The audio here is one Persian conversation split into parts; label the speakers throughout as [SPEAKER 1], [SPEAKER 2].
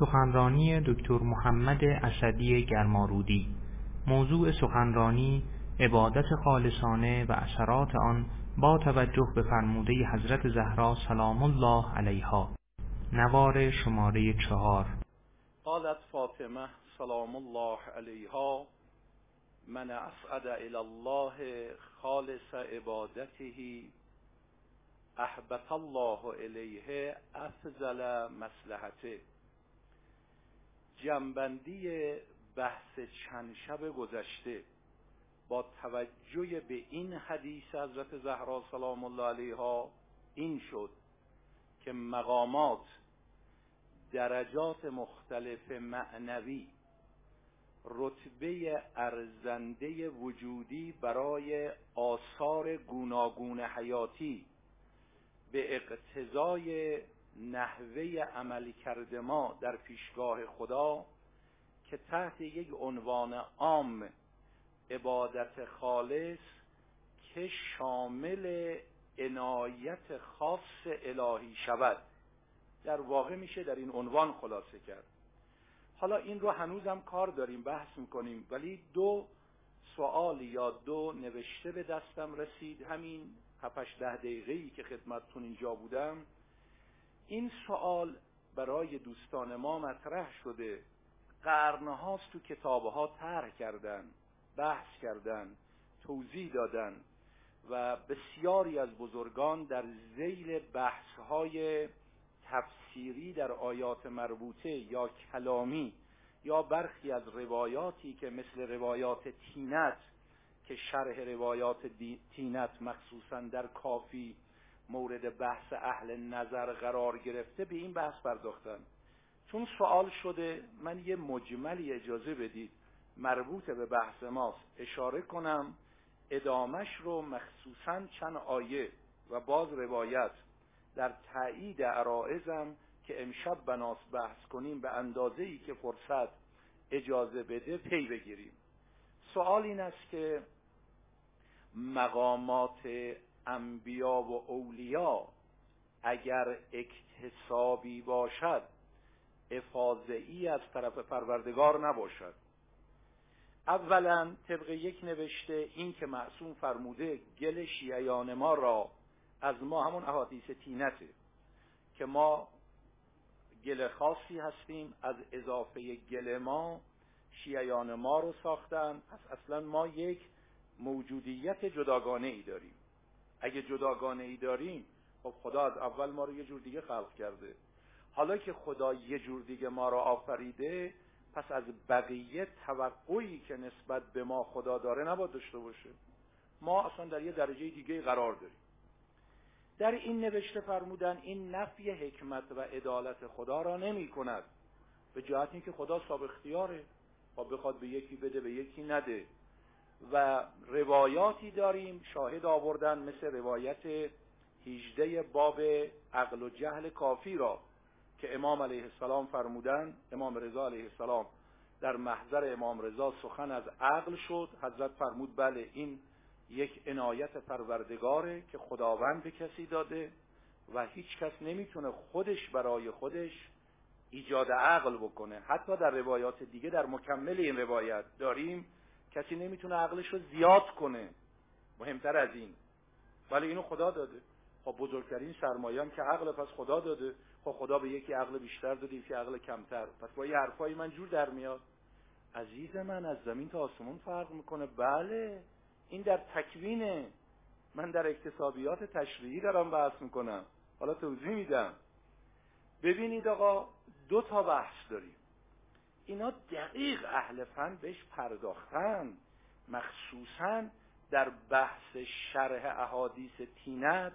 [SPEAKER 1] سخنرانی دکتر محمد اسدی گرمارودی. موضوع سخنرانی عبادت خالصانه و اثرات آن با توجه به فرموده حضرت زهرا سلام الله علیها. نوار شماره چهار.
[SPEAKER 2] قالت فاطمه سلام الله علیها من اسعد الى الله خالص عبادته احبت الله الیه افضل مصلحته. جنبندی بحث چند شب گذشته با توجه به این حدیث حضرت زهرا سلام الله علیها این شد که مقامات درجات مختلف معنوی رتبه ارزنده وجودی برای آثار گوناگون حیاتی به اقتضای نحوه عمل کرده ما در پیشگاه خدا که تحت یک عنوان عام عبادت خالص که شامل عنایت خاص الهی شود. در واقع میشه در این عنوان خلاصه کرد. حالا این رو هنوزم کار داریم بحث می‌کنیم ولی دو سوال یا دو نوشته به دستم رسید. همین هفتش ده دقیقه که خدمتتون اینجا بودم. این سوال برای دوستان ما مطرح شده. قرنهاست تو کتابها طرح کردن بحث کردن توضیح دادن و بسیاری از بزرگان در زیل بحثهای تفسیری در آیات مربوطه یا کلامی یا برخی از روایاتی که مثل روایات تینت که شرح روایات تینت مخصوصا در کافی مورد بحث اهل نظر قرار گرفته به این بحث پرداختن. چون سوال شده من یه مجملی اجازه بدید مربوط به بحث ماست. اشاره کنم ادامش رو مخصوصا چند آیه و باز روایت در تایید عرائزم که امشب بناس بحث کنیم به اندازه ای که فرصت اجازه بده پی بگیریم. سوال این است که مقامات انبیا و اولیا اگر اکتسابی باشد افاظعی از طرف پروردگار نباشد. اولا طبق یک نوشته این که معصوم فرموده گل شیعیان ما را از ما همون احادیث تینته که ما گل خاصی هستیم از اضافه گل ما شیعیان ما رو ساختن. پس اصلا ما یک موجودیت جداگانه ای داریم. اگه جداگانه ای داریم خب خدا از اول ما رو یه جور دیگه خلق کرده. حالا که خدا یه جور دیگه ما رو آفریده پس از بقیه توقعی که نسبت به ما خدا داره نباید داشته باشه. ما اصلا در یه درجه دیگه قرار داریم. در این نوشته فرمودن این نفی حکمت و عدالت خدا را نمی کند. به جهت اینکه خدا صاحب اختیاره. و بخواد به یکی بده به یکی نده. و روایاتی داریم شاهد آوردن مثل روایت 18 باب عقل و جهل کافی را که امام علیه السلام فرمودن. امام رضا علیه السلام در محضر امام رضا سخن از عقل شد. حضرت فرمود بله این یک عنایت پروردگاره که خداوند به کسی داده و هیچ کس نمی‌تونه خودش برای خودش ایجاد عقل بکنه. حتی در روایات دیگه در مکمل این روایت داریم کسی نمی‌تونه عقلش رو زیاد کنه. مهمتر از این. ولی اینو خدا داده. خب بزرگترین سرمایه که عقل پس خدا داده. خب خدا به یکی عقل بیشتر داده یکی عقل کمتر. پس با یه حرفای من جور در میاد. عزیز من از زمین تا آسمون فرق می‌کنه. بله. این در تکوینه. من در اکتسابیات تشریعی دارم بحث می‌کنم. حالا توضیح میدم. ببینید آقا دو تا بحث داریم. اینا دقیق اهل فن بهش پرداختن. مخصوصا در بحث شرح احادیث تینت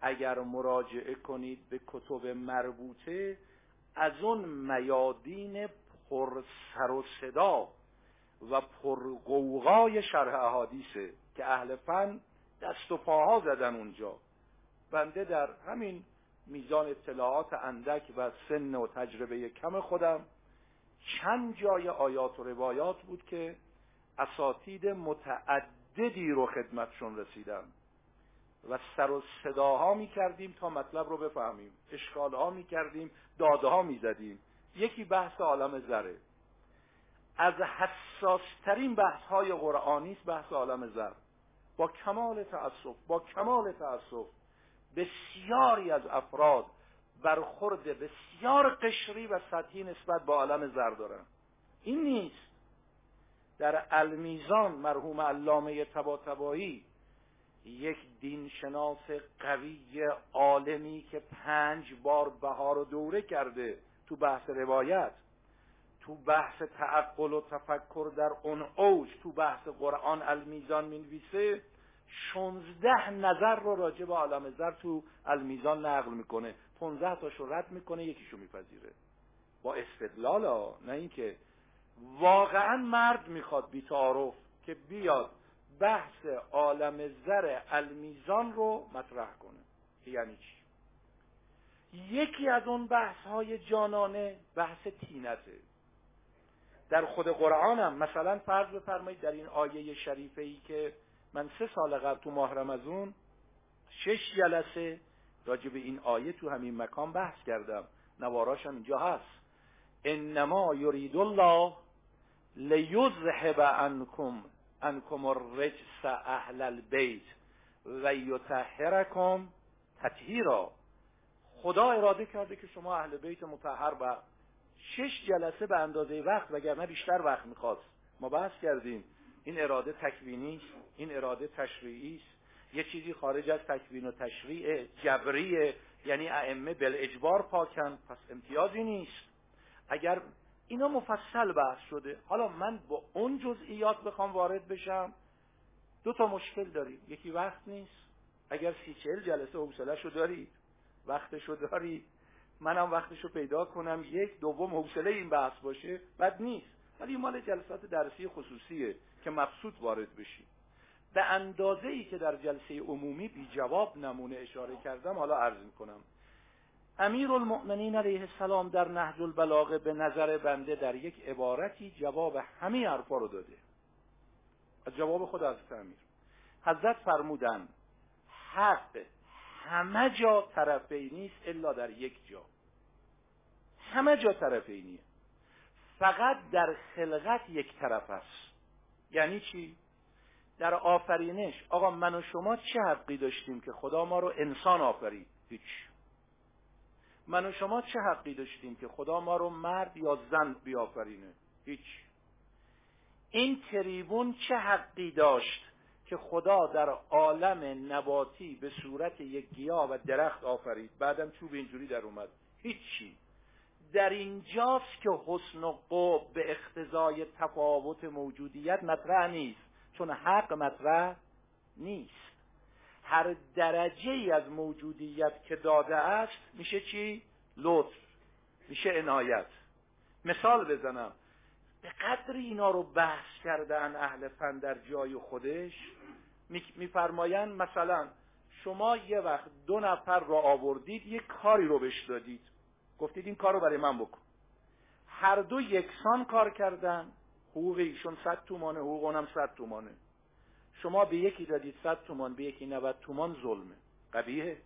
[SPEAKER 2] اگر مراجعه کنید به کتب مربوطه از اون میادین پر سر و صدا و پرقوقای شرح احادیثه که اهل فن دست و پاها زدن اونجا. بنده در همین میزان اطلاعات اندک و سن و تجربه کم خودم چند جای آیات و روایات بود که اساتید متعددی رو خدمتشون رسیدم و سر و صداها می کردیم تا مطلب رو بفهمیم. اشکالها می کردیم داده ها می زدیم یکی بحث عالم زره. از حساسترین بحث های قرآنی است بحث عالم زر. با کمال تأسف با کمال تأسف. بسیاری از افراد برخورد بسیار قشری و سطحی نسبت با عالم زر دارن. این نیست. در المیزان مرحوم علامه تباتبایی یک دینشناس قوی عالمی که پنج بار بهار و دوره کرده تو بحث روایت تو بحث تعقل و تفکر در اون اوج تو بحث قرآن المیزان می‌نویسه 16 نظر رو راجع به عالم زر تو المیزان نقل می‌کنه. 15 تاشو رد می‌کنه یکیشو میپذیره. با استدلال ها نه اینکه واقعا مرد می‌خواد بی تعارف که بیاد بحث عالم زر المیزان رو مطرح کنه. یعنی چی؟ یکی از اون بحث های جانانه بحث تینته. در خود قرآن هم مثلا فرض بفرمایید در این آیه شریفه ای که من سه سال قبل تو ماه رمزون شش جلسه راجع به این آیه تو همین مکان بحث کردم. نواراش هم اینجا هست. انما یرید الله لیذهب عنکم عنکم الرجس اهل البیت و یطهرکم تطهیرا. خدا اراده کرده که شما اهل بیت مطهر و شش جلسه به اندازه وقت وگرنه بیشتر وقت می‌خواست. ما بحث کردیم. این اراده تکوینی این اراده تشریعی است. یه چیزی خارج از تکوین و تشریع جبریه یعنی ائمه بل اجبار پاکن پس امتیازی نیست. اگر اینا مفصل بحث شده حالا من با اون جزئیات بخوام وارد بشم دو تا مشکل داریم. یکی وقت نیست. اگر سی چهل جلسه حوصلهشو دارید وقتشو دارید. منم وقتشو پیدا کنم. یک دوم حوصله این بحث باشه. بد نیست. ولی مال جلسات درسی خصوصیه که مبسوط وارد بشید به اندازه ای که در جلسه عمومی بی جواب نمونه اشاره کردم حالا عرض کنم امیر المؤمنین علیه السلام در نهج البلاغه به نظر بنده در یک عبارتی جواب همه حرفا رو داده. از جواب خود از امیر. حضرت فرمودن حق همه جا طرفی نیست الا در یک جا. همه جا طرفینیه فقط در خلقت یک طرف است. یعنی چی؟ در آفرینش آقا من و شما چه حقی داشتیم که خدا ما رو انسان آفرید؟ هیچ. من و شما چه حقی داشتیم که خدا ما رو مرد یا زن بیافرینه؟ هیچ. این تریبون چه حقی داشت که خدا در عالم نباتی به صورت یک گیاه و درخت آفرید؟ بعدم چوب اینجوری در اومد. هیچی. در اینجاست که حسن و قب به اختزای تفاوت موجودیت مطرح نیست. چون حق مطرح نیست. هر درجه ای از موجودیت که داده است میشه چی؟ لطف میشه عنایت. مثال بزنم. به قدر اینا رو بحث کردن اهل فن در جای خودش میفرمایند مثلا شما یه وقت دو نفر رو آوردید یه کاری رو بهش دادید. گفتید این کار رو برای من بکن. هر دو یکسان کار کردن. حقوق ایشون صد تومانه حقوق اونم صد تومانه. شما به یکی دادید صد تومان به یکی 90 تومان ظلمه. قبیه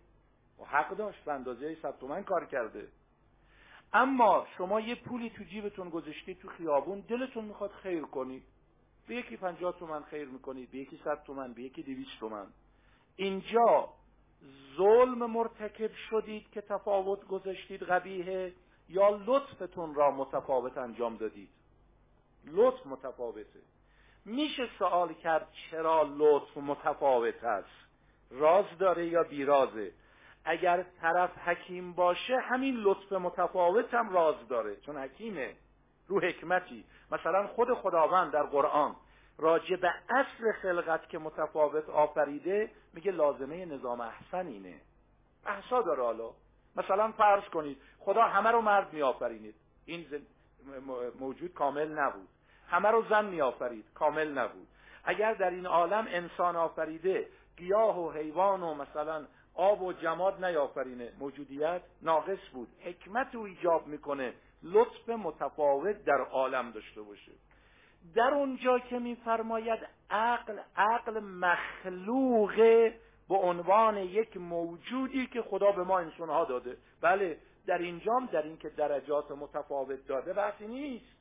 [SPEAKER 2] و حق داشت به اندازه صد تومان کار کرده. اما شما یه پولی تو جیبتون گذاشتید تو خیابون دلتون می‌خواد خیر کنید. به یکی پنجاه تومن خیر می‌کنید به یکی صد تومن به یکی دویست تومن اینجا ظلم مرتکب شدید که تفاوت گذاشتید قبیه یا لطفتون را متفاوت انجام دادید؟ لطف متفاوته. میشه سوال کرد چرا لطف متفاوت است؟ راز داره یا بیرازه؟ اگر طرف حکیم باشه همین لطف متفاوت هم راز داره. چون حکیمه. رو حکمتی. مثلا خود خداوند در قرآن راجع به اصل خلقت که متفاوت آفریده میگه لازمه نظام احسن اینه. احسا داره حالا. مثلا فرض کنید خدا همه رو مرد میآفرینید. این موجود کامل نبود. همه رو زن میآفرید. کامل نبود. اگر در این عالم انسان آفریده گیاه و حیوان و مثلا آب و جماد نیافرینه. موجودیت ناقص بود. حکمت رو ایجاب می‌کنه. لطف متفاوت در عالم داشته باشه. در اونجا که میفرماید عقل عقل مخلوق به عنوان یک موجودی که خدا به ما انسانها داده. بله در اینجام در اینکه درجات متفاوت داده بحثی نیست.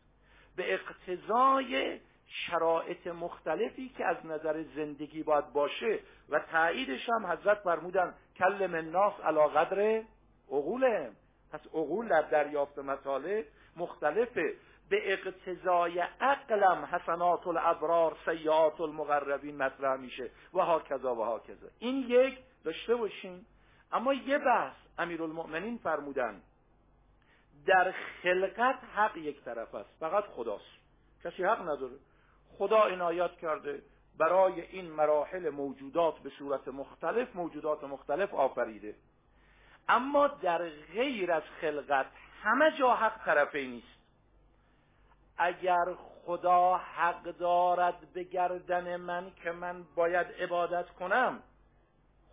[SPEAKER 2] به اقتضای شرایط مختلفی که از نظر زندگی باید باشه و تاییدش هم حضرت فرمودن کلم الناس علا قدر عقولهم. پس عقول در دریافت مطالب مختلفه. به اقتضای عقلم حسنات الابرار سیعات المقربین مطرح میشه. و ها کذا و ها کذا این یک داشته باشین. اما یه بحث. امیرالمؤمنین فرمودن در خلقت حق یک طرف است فقط خداست. کسی حق نداره. خدا عنایت کرده برای این مراحل موجودات به صورت مختلف موجودات مختلف آفریده. اما در غیر از خلقت همه جا حق طرفه نیست. اگر خدا حق دارد به گردن من که من باید عبادت کنم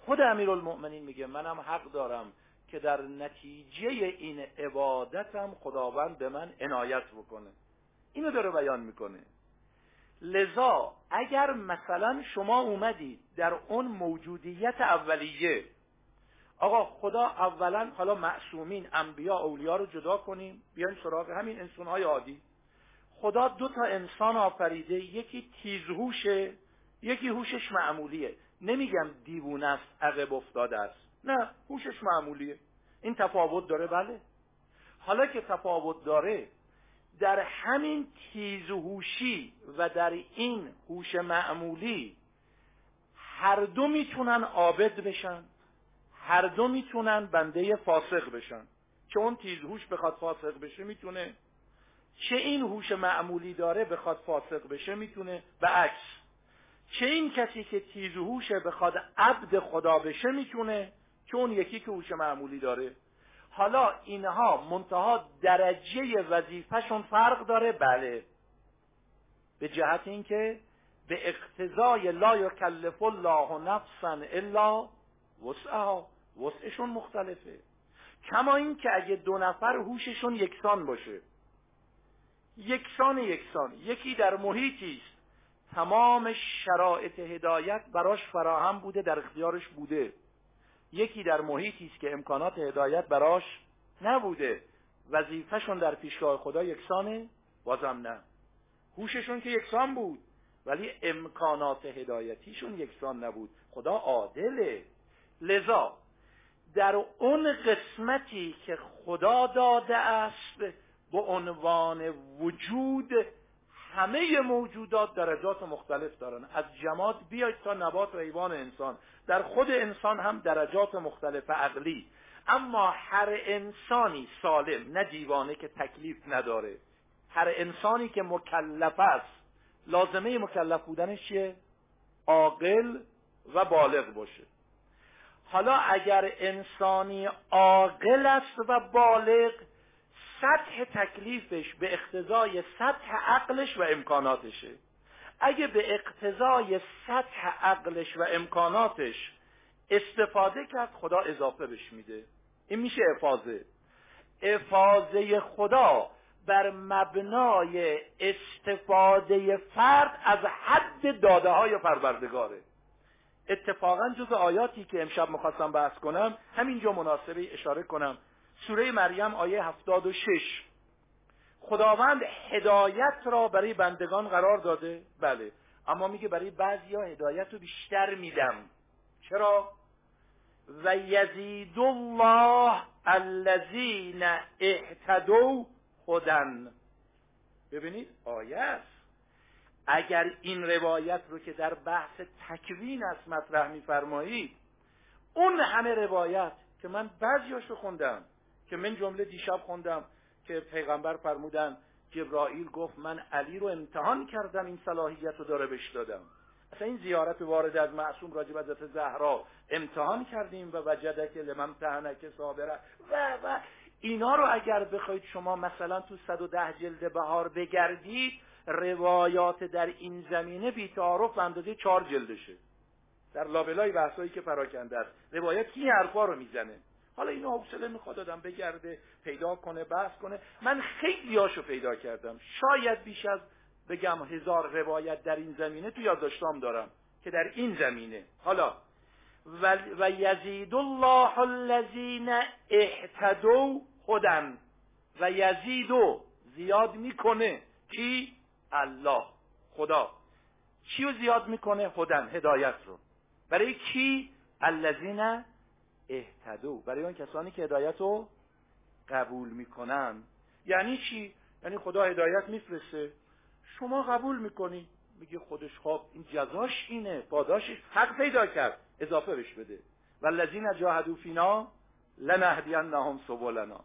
[SPEAKER 2] خود امیرالمؤمنین میگه منم حق دارم. که در نتیجه این عبادتم خداوند به من عنایت بکنه. اینو داره بیان می‌کنه. لذا اگر مثلا شما اومدید در اون موجودیت اولیه آقا خدا اولا حالا معصومین انبیا اولیا رو جدا کنیم بیایم سراغ همین انسانهای عادی. خدا دو تا انسان آفریده یکی تیزهوشه یکی هوشش معمولیه. نمیگم دیوونه است عقب افتاده است. نه هوشش معمولیه. این تفاوت داره؟ بله. حالا که تفاوت داره در همین تیزهوشی و در این هوش معمولی هر دو می‌تونن عابد بشن هر دو می‌تونن بنده فاسق بشن. چه اون تیزهوش بخواد فاسق بشه می‌تونه. چه این هوش معمولی داره بخواد فاسق بشه می‌تونه. به عکس چه این کسی که تیز و هوشه بخواد عبد خدا بشه می‌تونه. چه اون یکی که هوش معمولی داره. حالا اینها منتها درجه وظیفهشون فرق داره؟ بله. به جهت اینکه به اقتضای لا یکلف الله نفسا الا وسعها. وسعشون مختلفه. کما اینکه اگه دو نفر هوششون یکسان باشه. یکسان یکسان. یکی در محیطی است. تمام شرایط هدایت براش فراهم بوده در اختیارش بوده. یکی در محیطی است که امکانات هدایت براش نبوده. وظیفهشون در پیشگاه خدا یکسانه بازم نه. هوششون که یکسان بود ولی امکانات هدایتیشون یکسان نبود. خدا عادله. لذا در اون قسمتی که خدا داده است به عنوان وجود همه موجودات درجات مختلف دارن. از جماد بیاید تا نبات و حیوان انسان. در خود انسان هم درجات مختلف عقلی. اما هر انسانی سالم نه دیوانه که تکلیف نداره. هر انسانی که مکلف است لازمه مکلف بودنش چیه؟ عاقل و بالغ باشه. حالا اگر انسانی عاقل است و بالغ سطح تکلیفش به اقتضای سطح عقلش و امکاناتشه. اگه به اقتضای سطح عقلش و امکاناتش استفاده کرد خدا اضافه بش میده. این میشه افاظه. افاظه خدا بر مبنای استفاده فرد از حد داده های پروردگاره. اتفاقا جز آیاتی که امشب می‌خواستم بحث کنم همینجا مناسبه اشاره کنم. سوره مریم آیه هفتاد و شش. خداوند هدایت را برای بندگان قرار داده. بله. اما میگه برای بعضی ها هدایت رو بیشتر میدم. چرا؟ و یزید الله الذین اهتدوا خودن ببینید آیه است. اگر این روایت رو که در بحث تکوین است مطرح میفرمایید اون همه روایت که من بعضیاشو خوندم که من جمله دیشب خوندم که پیغمبر فرمودن جبرائیل گفت من علی رو امتحان کردم این صلاحیت رو داره بهش دادم. اصلا این زیارت وارد از معصوم راجب حضرت زهرا امتحان کردیم و وجدک لمن تهنک صابره. و و اینا رو اگر بخواید شما مثلا تو 110 جلد بهار بگردید روایات در این زمینه بی تعارف اندازه چهار جلدشه. در لابلای بحثایی که پراکنده است. روایت کی حرفا رو می‌زنه؟ حالا اینو حوصله می‌خواد آدم بگرده پیدا کنه بحث کنه. من خیلی هاشو پیدا کردم. شاید بیش از بگم هزار روایت در این زمینه تو یادداشتام دارم که در این زمینه. حالا و, و یزید الله الذین اهتدوا هدن. و یزیدو زیاد می‌کنه. کی؟ الله. خدا. چی رو زیاد می‌کنه؟ هدن هدایت رو. برای کی؟ الذین اهتدو. برای اون کسانی که هدایت رو قبول می‌کنن. یعنی چی؟ یعنی خدا هدایت میفرسته. شما قبول می‌کنی؟ میگه خودش خب این جزاش اینه. پاداشش حق پیدا کرد. اضافه بش بده. والذین جاهدوا فینا لنهدینهم سبلنا.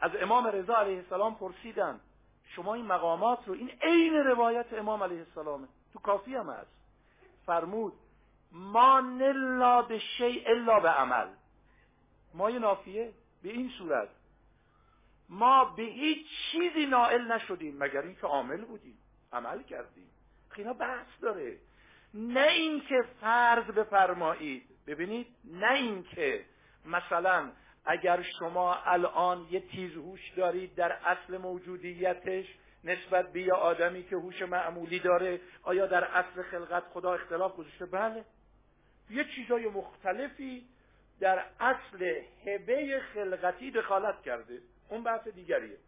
[SPEAKER 2] از امام رضا علیه السلام پرسیدن شما این مقامات رو این عین روایت امام علیه السلامه. تو کافی هم هست. فرمود ما نلا به شیء الا به عمل ما یه نافیه به این صورت. ما به هیچ چیزی نائل نشدیم مگر اینکه عامل بودیم عمل کردیم. اینا بحث داره. نه اینکه فرض بفرمایید ببینید نه اینکه مثلا اگر شما الان یه تیزهوش دارید در اصل موجودیتش نسبت به یه آدمی که هوش معمولی داره آیا در اصل خلقت خدا اختلاف گذاشته؟ بله. یه چیزای مختلفی در اصل هبه خلقتی دخالت کرده. اون بحث دیگریه.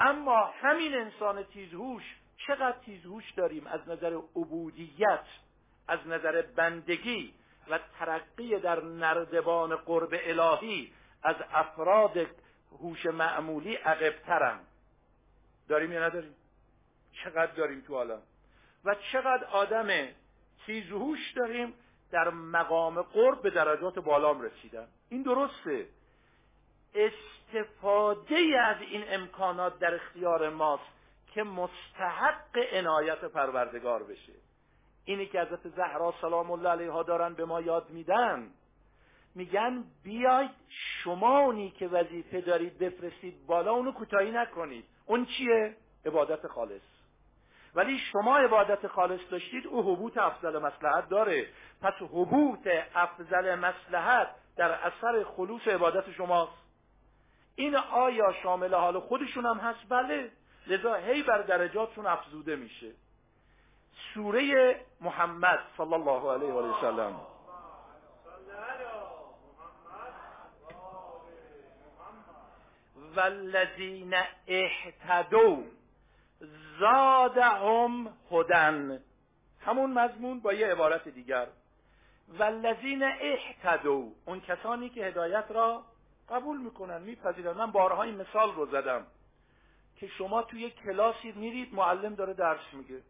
[SPEAKER 2] اما همین انسان تیزهوش چقدر تیزهوش داریم؟ از نظر عبودیت از نظر بندگی و ترقی در نردبان قرب الهی از افراد هوش معمولی عقبترن. داریم یا نداریم؟ چقدر داریم تو حالا و چقدر آدم تیزهوش داریم؟ در مقام قرب به درجات بالام رسیدن. این درسته. استفاده از این امکانات در اختیار ماست که مستحق عنایت پروردگار بشه. اینی که حضرت زهرا سلام الله علیها دارن به ما یاد میدن. میگن بیاید شما اونی که وظیفه دارید بفرستید بالا اونو کوتاهی نکنید. اون چیه؟ عبادت خالص. ولی شما عبادت خالص داشتید او حبوط افضل مسلحت داره. پس حبوط افضل مسلحت در اثر خلوص عبادت شماست. این آیا شامل حال خودشون هم هست؟ بله. لذا هی بر درجاتشون افزوده میشه. سوره محمد صلی الله علیه و سلم. والذین اهتدوا. زادهم هدن. همون مضمون با یه عبارت دیگر. والذین اهتدوا اون کسانی که هدایت را قبول می‌کنن میپذیرن. من بارها این مثال رو زدم که شما توی یک کلاسی میرید معلم داره درس میگه.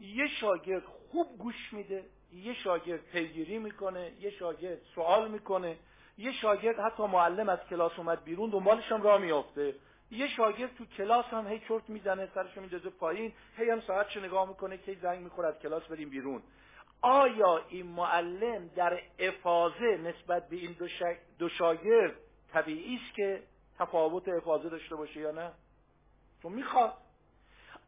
[SPEAKER 2] یه شاگرد خوب گوش میده یه شاگرد پیگیری می‌کنه یه شاگرد سوال می‌کنه یه شاگرد حتی معلم از کلاس اومد بیرون دنبالش هم راه میافته. یه شاگرد تو کلاس هم هی چرت می‌زنه سرشو میدازه پایین هی هم ساعتشو نگاه می‌کنه که زنگ می‌خوره کلاس بریم بیرون. آیا این معلم در افاظه نسبت به این دو, دو شاگرد طبیعی است که تفاوت افاظه داشته باشه یا نه؟ چون می‌خواد.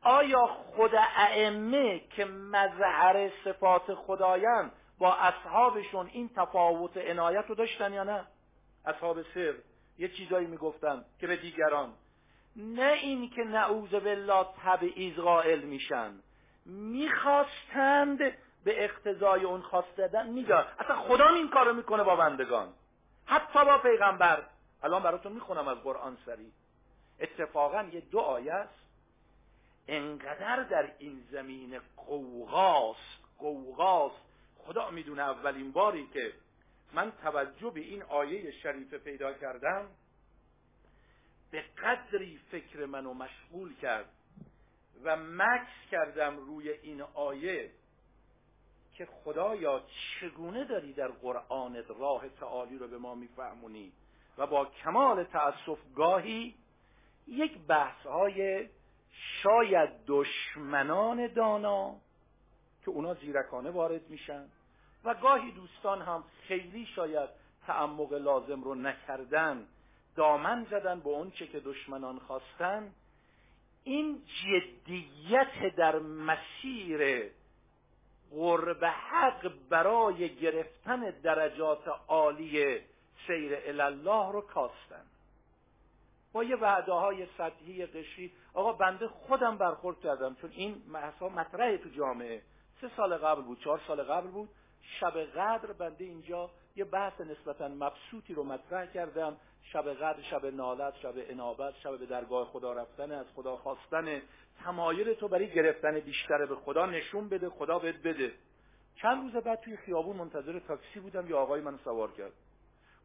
[SPEAKER 2] آیا خود ائمه که مظهر صفات خدایان با اصحابشون این تفاوت عنایت رو داشتن یا نه؟ اصحاب سر. یه چیزایی می‌گفتن که به دیگران نه این که نعوذ بالله تبعیض قائل میشن. می‌خواستند به اقتضای اون خواستدن میگه اصلا خدا این کارو می‌کنه با بندگان. حتی با پیغمبر. الان براتون می‌خونم از قرآن سری. اتفاقا یه دو آیه است. انقدر در این زمین قوغاست قوغاست. خدا می‌دونه اولین باری که من توجه به این آیه شریفه پیدا کردم. به قدری فکر منو مشغول کرد و مکس کردم روی این آیه که خدایا چگونه داری در قرآنت راه تعالی رو به ما میفهمونی و با کمال تأسف گاهی یک بحث های شاید دشمنان دانا که اونا زیرکانه وارد میشن و گاهی دوستان هم خیلی شاید تعمق لازم رو نکردن دامن زدن به اون چه که دشمنان خواستن این جدیت در مسیر قرب حق برای گرفتن درجات عالی سیر الله رو کاستن. با یه وعده های سطحی قشری آقا بنده خودم برخورد کردم چون این محصا مطرحه تو جامعه. سه سال قبل بود چهار سال قبل بود. شب قدر بنده اینجا یه بحث نسبتا مبسوطی رو مطرح کردم. شب قدر شب نالت شب انابت شب به درگاه خدا رفتن از خدا خواستن. تمایل تو برای گرفتن بیشتر به خدا نشون بده خدا بهت بده. چند روز بعد توی خیابون منتظر تاکسی بودم یا آقای من سوار کرد.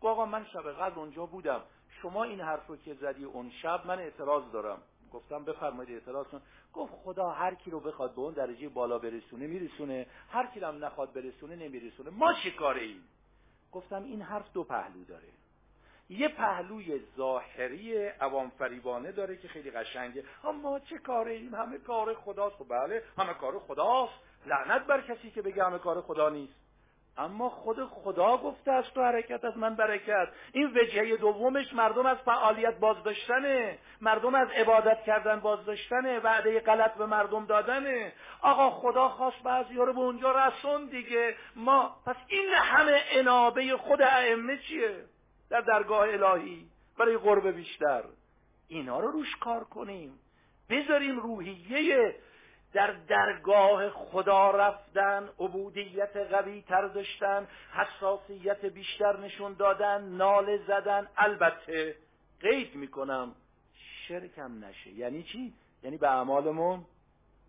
[SPEAKER 2] گفت آقا من شب قدر اونجا بودم. شما این حرف رو که زدی اون شب من اعتراض دارم. گفتم بفرمایید اعتراض کن. گفت خدا هر کی رو بخواد به اون درجه بالا برسونه میرسونه. هر کی هم نخواد برسونه نمیرسونه. ما چه کاره ایم؟ گفتم این حرف دو پهلو داره. یه پهلوی ظاهری عوام فریبانه داره که خیلی قشنگه. اما چه کاره ایم؟ همه کار خداست. خب بله همه کار خداست. لعنت بر کسی که بگه همه کار خدا نیست. اما خود خدا گفته از تو حرکت از من برکت. این وجهه دومش مردم از فعالیت بازداشتنه. مردم از عبادت کردن بازداشتنه. وعده غلط به مردم دادنه. آقا خدا خواست بعضی رو به اونجا رسون دیگه. ما پس این همه انابه خود ائمه چیه؟ در درگاه الهی برای قرب بیشتر. اینا رو روش کار کنیم. بذاریم روحیه در درگاه خدا رفتن عبودیت قوی تر داشتن حساسیت بیشتر نشون دادن ناله زدن. البته قید می‌کنم شرکم نشه. یعنی چی؟ یعنی به اعمالمون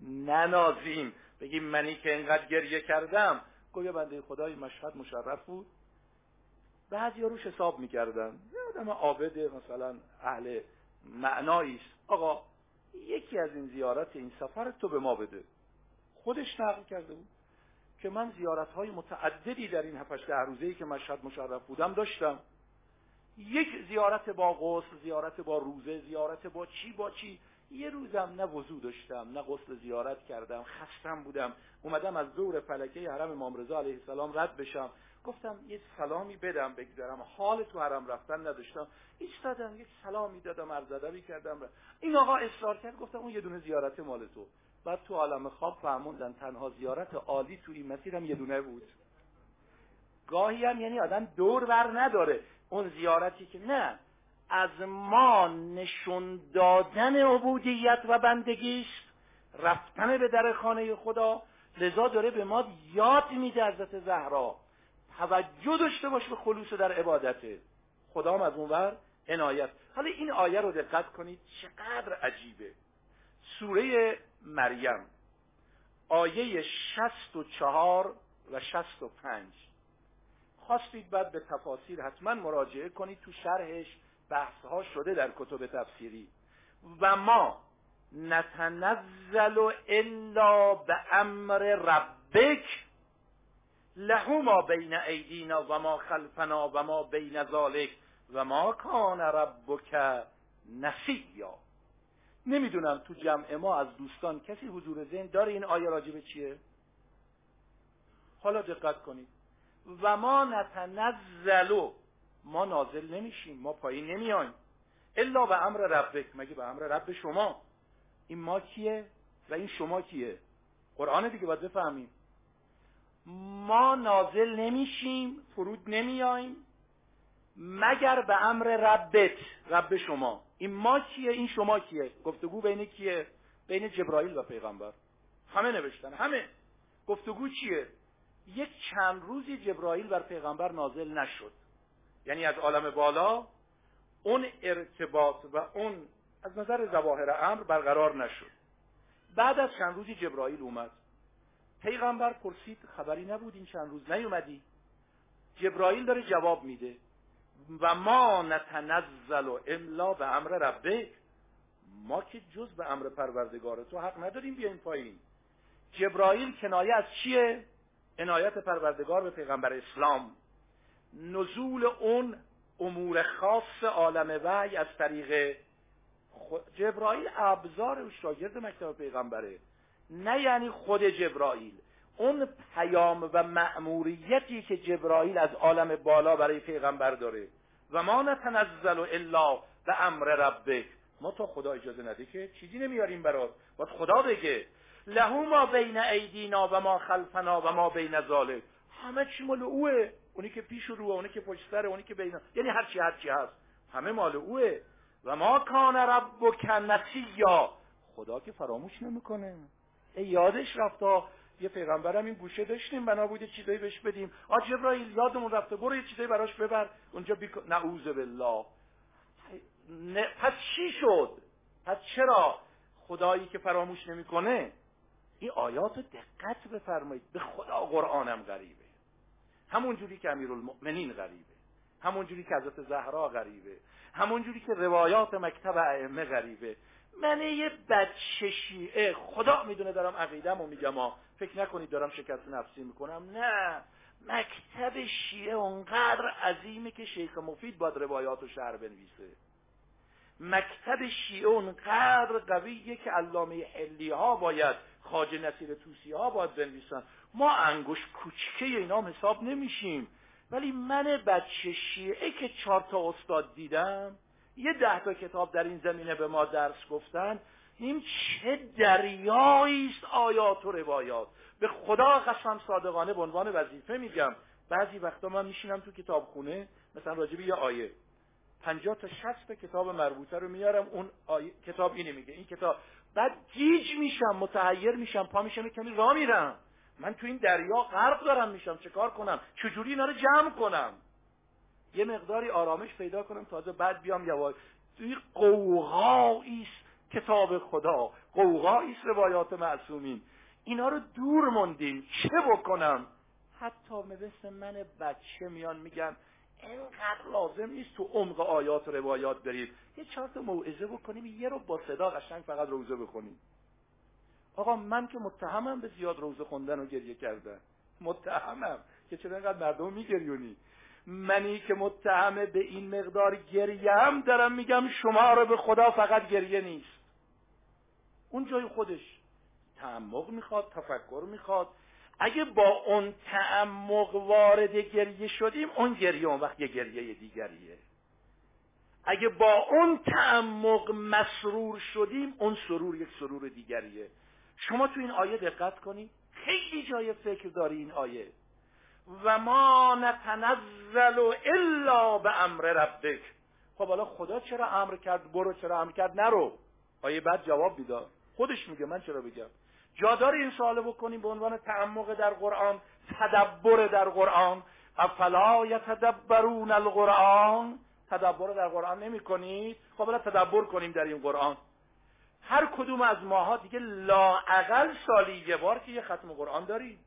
[SPEAKER 2] ننازیم. بگیم منی که انقدر گریه کردم. گویا بنده خدای مشهد مشرف بود. بعضی روش حساب می‌کردن. یه آدم عابد مثلا اهل معنایی است. آقا یکی از این زیارت این سفر تو به ما بده. خودش نقل کرده بود که من زیارت های متعددی در این هفتش ده که مشهد مشرف بودم داشتم. یک زیارت با غسل زیارت با روزه زیارت با چی با چی. یه روزم نه وضو داشتم نه غسل زیارت کردم خستم بودم. اومدم از دور فلکه حرم امام رضا علیه السلام رد بشم. گفتم یه سلامی بدم بگذارم. حال تو حرم رفتن نداشتم. ایستادم یک سلامی دادم عرض کردم. این آقا اصرار کرد گفتم اون یه دونه زیارت مال تو. بعد تو عالم خواب فهموندن تنها زیارت عالی تو این مسیرم یه دونه بود. گاهی هم یعنی آدم دور بر نداره. اون زیارتی که نه از ما نشون دادن عبودیت و بندگیست رفتن به در خانه خدا لذا داره به ما یاد میده حضرت زهرا. توجه داشته باش به خلوص در عبادته خدا هم از اونور عنایت. حالا این آیه رو دقت کنید چقدر عجیبه. سوره مریم آیه شست و چهار و شست و پنج. خواستید بعد به تفاسیر حتما مراجعه کنید تو شرحش بحث ها شده در کتب تفسیری. و ما نتنزل الا به امر ربک له ما بین ایدینا و ما خلفنا و ما بین ذالک و ما کان ربک نسیا نمی‌دونم تو جمع ما از دوستان کسی حضور ذهن داره این آیه راجبه چیه؟ حالا دقت کنید. و ما نتنزلو ما نازل نمیشیم ما پایین نمیایم. الا به امر ربک مگه به امر رب شما؟ این ما کیه و این شما کیه؟ قرآن دیگه باید بفهمیم. ما نازل نمیشیم فرود نمیاییم. مگر به امر ربت رب شما. این ما کیه؟ این شما کیه؟ گفتگو بین کیه؟ بین جبرائیل و پیغمبر. همه نوشتن همه. گفتگو چیه؟ یک چند روزی جبرائیل بر پیغمبر نازل نشد. یعنی از عالم بالا اون ارتباط و اون از نظر زواهر امر برقرار نشد. بعد از چند روزی جبرائیل اومد. پیغمبر پرسید خبری نبود این چند روز نیومدی؟ جبرائیل داره جواب میده. و ما نتنزل و املا به امر ربک. ما که جز به امر پروردگار تو حق نداریم بیایم پایین. جبرائیل کنایه از چیه؟ عنایت پروردگار به پیغمبر اسلام. نزول اون امور خاص عالم وحی از طریق جبرائیل ابزار و شاگرد مکتب پیغمبره. نه یعنی خود جبرائیل. اون پیام و مأموریتی که جبرائیل از عالم بالا برای پیغمبر داره. و ما نتنزل الا به امر ربک ما تا خدا اجازه نده که چیزی نمیاریم برات. باید خدا بگه. لهو ما بین ایدینا و ما خلفنا و ما بین ذالک. همه چی مال اوه. اونی که پیش روه اونی که پشت سره اونی که بین. یعنی هر چی هر چی هست. همه مال اوه. و ما کان ربک نسیا. خدا که فراموش نمی‌کنه. یادش رفتا یه پیغمبرم این گوشه داشتیم بنا بوده چیزایی بهش بدیم. آ جبرائیل یادمون رفته برو یه چیزایی براش ببر. اونجا. نعوذ بالله. پس چی شد؟ پس چرا؟ خدایی که فراموش نمی‌کنه. این آیات رو دقت بفرمایید. به خدا قرآنم غریبه. همون جوری که امیرالمؤمنین غریبه. همون جوری که حضرت زهرا غریبه. همون جوری که روایات مکتب ائمه غریبه. من یه بچه شیعه خدا می‌دونه دارم عقیدم و میگم فکر نکنید دارم شکست نفسی می‌کنم. نه مکتب شیعه اونقدر عظیمه که شیخ مفید باید روایات و شهر بنویسه. مکتب شیعه اونقدر قویه که علامه حلی ها باید خاج نصیر توسی ها باید بنویسن. ما انگوش کوچکه اینا حساب نمیشیم. ولی من بچه شیعه که چهار تا استاد دیدم یه ده تا کتاب در این زمینه به ما درس گفتن. این چه دریایی است آیات و روایات. به خدا قسم صادقانه به عنوان وظیفه میگم بعضی وقتا من میشینم تو کتابخونه مثلا راجب یه آیه. پنجاه تا شصت کتاب مربوطه رو میارم اون آیه کتاب اینه میگه این کتاب. بعد گیج میشم متحیر میشم پا میشم کمی راه میرم. من تو این دریا غرق دارم میشم چه کار کنم؟ چجوری اینا رو جمع کنم؟ یه مقداری آرامش پیدا کنم تازه بعد بیام یواش توی قوغایی کتاب خدا. قوغایی روایات معصومین. اینا رو دور موندیم. چه بکنم؟ حتی مثل من بچه میان میگن اینقدر لازم نیست تو عمق آیات و روایات برید یه چهار تا موعظه بکنیم یه رو با صدا قشنگ فقط روزه بخونیم. آقا من که متهمم به زیاد روزه خوندن و گریه کردن. متهمم. که چرا اینقدر مردم میگریونی؟ منی که متهمه به این مقدار گریه هم دارم میگم شما رو به خدا فقط گریه نیست. اون جای خودش تعمق می‌خواد تفکر می‌خواد. اگه با اون تعمق وارد گریه شدیم اون گریه اون وقت یه گریه دیگریه. اگه با اون تعمق مسرور شدیم اون سرور یک سرور دیگریه. شما تو این آیه دقت کنید خیلی جای فکر داری این آیه. و ما نتنزل الا به امر ربک. خب حالا خدا چرا امر کرد؟ برو چرا امر کرد؟ نرو. آیه بعد جواب می‌داد خودش میگه من چرا بگم؟ جا داره این سوال بکنیم به عنوان تعمق در قرآن تدبر در قرآن. افلا یتدبرون القرآن؟ تدبر در قرآن نمی کنید خب حالا تدبر کنیم در این قرآن. هر کدوم از ماها دیگه لاعقل سالی یه بار که یه ختم قرآن داریم.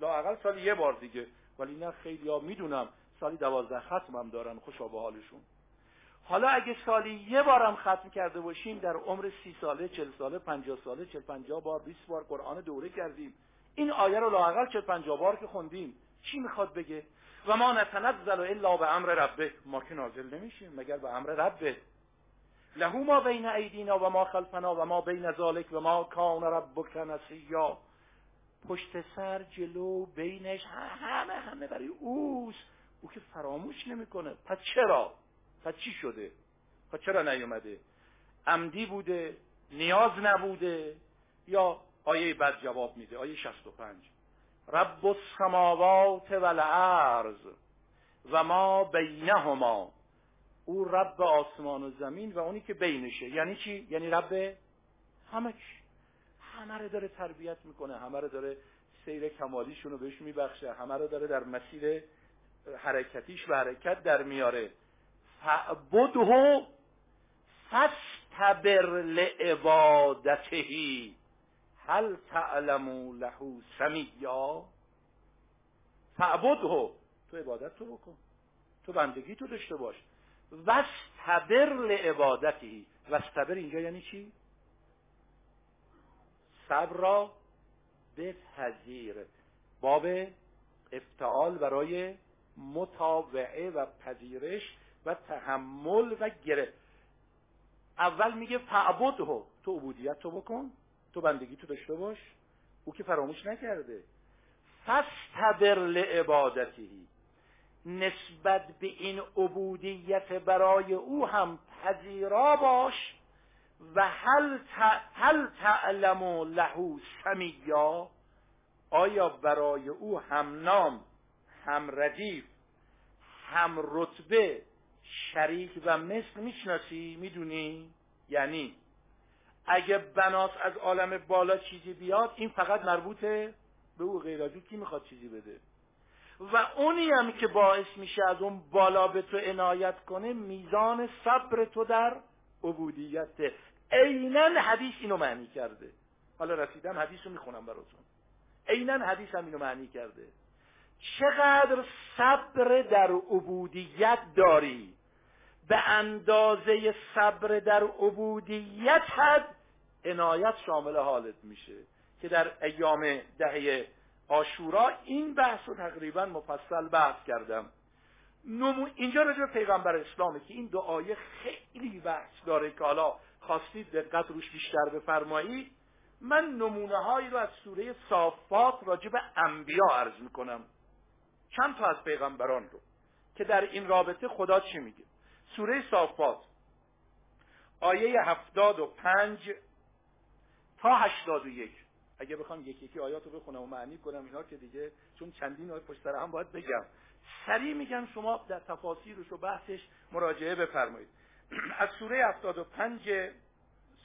[SPEAKER 2] لاعقل سالی یه بار دیگه. ولی نه خیلی ها می‌دونم سالی دوازده ختم هم دارن خوشا به حالشون. حالا اگه سالی یه بارم ختم کرده باشیم در عمر سی ساله چل ساله پنجاه ساله چل پنجاه بار بیست بار قرآن دوره کردیم. این آیه رو لاقل چل پنجاه بار که خوندیم چی می‌خواد بگه؟ و ما نتنزل الا به امر ربه. ما که نازل نمیشیم مگر به امر ربه. له ما بین ایدینا و ما خلفنا و ما بین ذالک و ما کان ربک نسیا پشت سر جلو بینش همه همه برای اوست. او که فراموش نمی‌کنه. پس چرا؟ پس چی شده؟ پس چرا نیومده؟ عمدی بوده؟ نیاز نبوده؟ یا آیه بعد جواب میده؟ آیه 65 رب السماوات والارض و ما بینهما. او رب آسمان و زمین و اونی که بینشه. یعنی چی؟ یعنی رب همه چی همه رو داره تربیت می‌کنه همه رو داره سیر کمالیشون رو بهش میبخشه همه رو داره در مسیر حرکتیش و حرکت در میاره. فعبده فاستبر لعبادته. هل تعلمو له سمیا فعبده تو عبادت تو بکن. تو بندگی تو داشته باش. وستبر لعبادته. وستبر اینجا یعنی چی؟ صبر را بپذیر. باب افتعال برای متابعه و پذیرش و تحمل و گره. اول میگه فعبده تو عبودیت تو بکن. تو بندگی تو داشته باش. او که فراموش نکرده. فستبر لعبادتی نسبت به این عبودیت برای او هم پذیرا باش. و هل, هل تعلم له سمیا آیا برای او هم نام هم ردیف هم رتبه شریک و مثل می‌شناسی؟ می‌دونی؟ یعنی اگه بناس از عالم بالا چیزی بیاد این فقط مربوطه به او غیر کی می‌خواد چیزی بده؟ و اونی هم که باعث میشه از اون بالا به تو عنایت کنه میزان صبر تو در عبودیت عینا حدیث اینو معنی کرده. حالا رسیدم حدیث رو می‌خونم براتون. عینا حدیث هم اینو معنی کرده. چقدر صبر در عبودیت داری؟ به اندازه صبر در عبودیت حد عنایت شامل حالت میشه. که در ایام دهه آشورا این بحث رو تقریبا مفصل بحث کردم. نمو... اینجا راجع به پیغمبر اسلامه که این دعای خیلی بحث داره که حالا خواستید دقت روش بیشتر بفرمایید من نمونه هایی رو از سوره صافات راجع به انبیا عرض می‌کنم. چند تا از پیغمبران رو که در این رابطه خدا چی میگه؟ سوره صافات آیه هفتاد و پنج تا هشتاد و یک. اگه بخوام یکی یکی آیات رو بخونم و معنی کنم اینا که دیگه چون چندین آیه پشت سر هم باید بگم. سریع میگم شما در تفاصیلش و بحثش مراجعه بفرمایید. از سوره هفتاد و پنج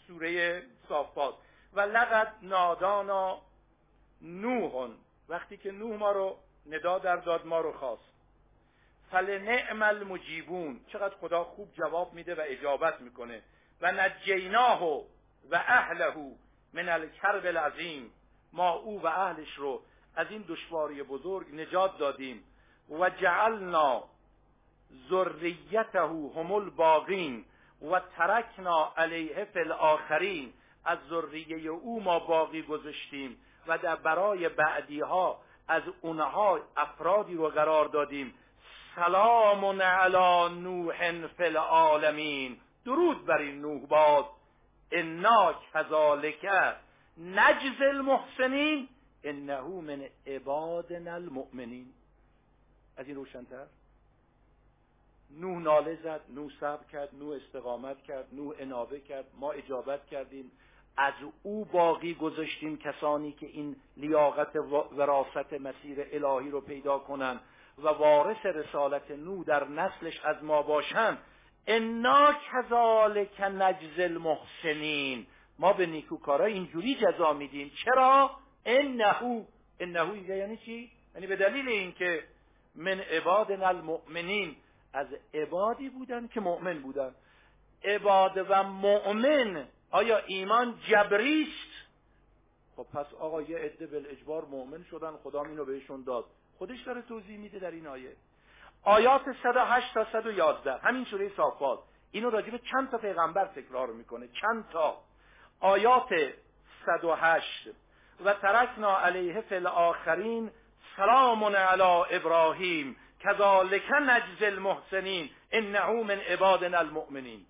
[SPEAKER 2] سوره صافات. و لقد نادانا نوح. وقتی که نوح ما رو ندا در داد ما رو خواست. فلنعم المجیبون. چقدر خدا خوب جواب میده و اجابت می‌کنه. و نجیناه و اهله من الکرب العظیم. ما او و اهلش رو از این دشواری بزرگ نجات دادیم. و جعلنا ذریته هم الباقین و ترکنا علیه فی الاخرین. از ذریه او ما باقی گذاشتیم و در برای بعدی ها از اونها افرادی رو قرار دادیم. سلام علی نوح فی العالمین. درود بر این نوح باد انا کذالک نجز المحسنین. انه من عبادنا المؤمنین. از این روشنتر؟ نوح ناله زد نوح صبر کرد نوح استقامت کرد نوح انابه کرد ما اجابت کردیم. از او باقی گذاشتیم کسانی که این لیاقت وراست مسیر الهی رو پیدا کنند و وارث رسالت نو در نسلش از ما باشند انا کذالک نجز المحسنین. ما به نیکوکارا اینجوری جزا میدیم. چرا؟ انه انه یعنی چی؟ یعنی به دلیل اینکه من عبادنا المؤمنین. از عبادی بودن که مؤمن بودن. عباد و مؤمن آیا ایمان جبریست؟ خب پس آقا یه عده بالاجبار مؤمن شدن خدا اینو بهشون داد. خودش داره توضیح میده در این آیه. آیات 108 تا 111 همین سوره صافات. اینو راجع به چند تا پیغمبر تکرار می‌کنه. چند تا؟ آیات 108 و ترکنا علیه فی الاخرین سلام علی ابراهیم. کذالک نجز المحسنین انه من عبادنا المؤمنین.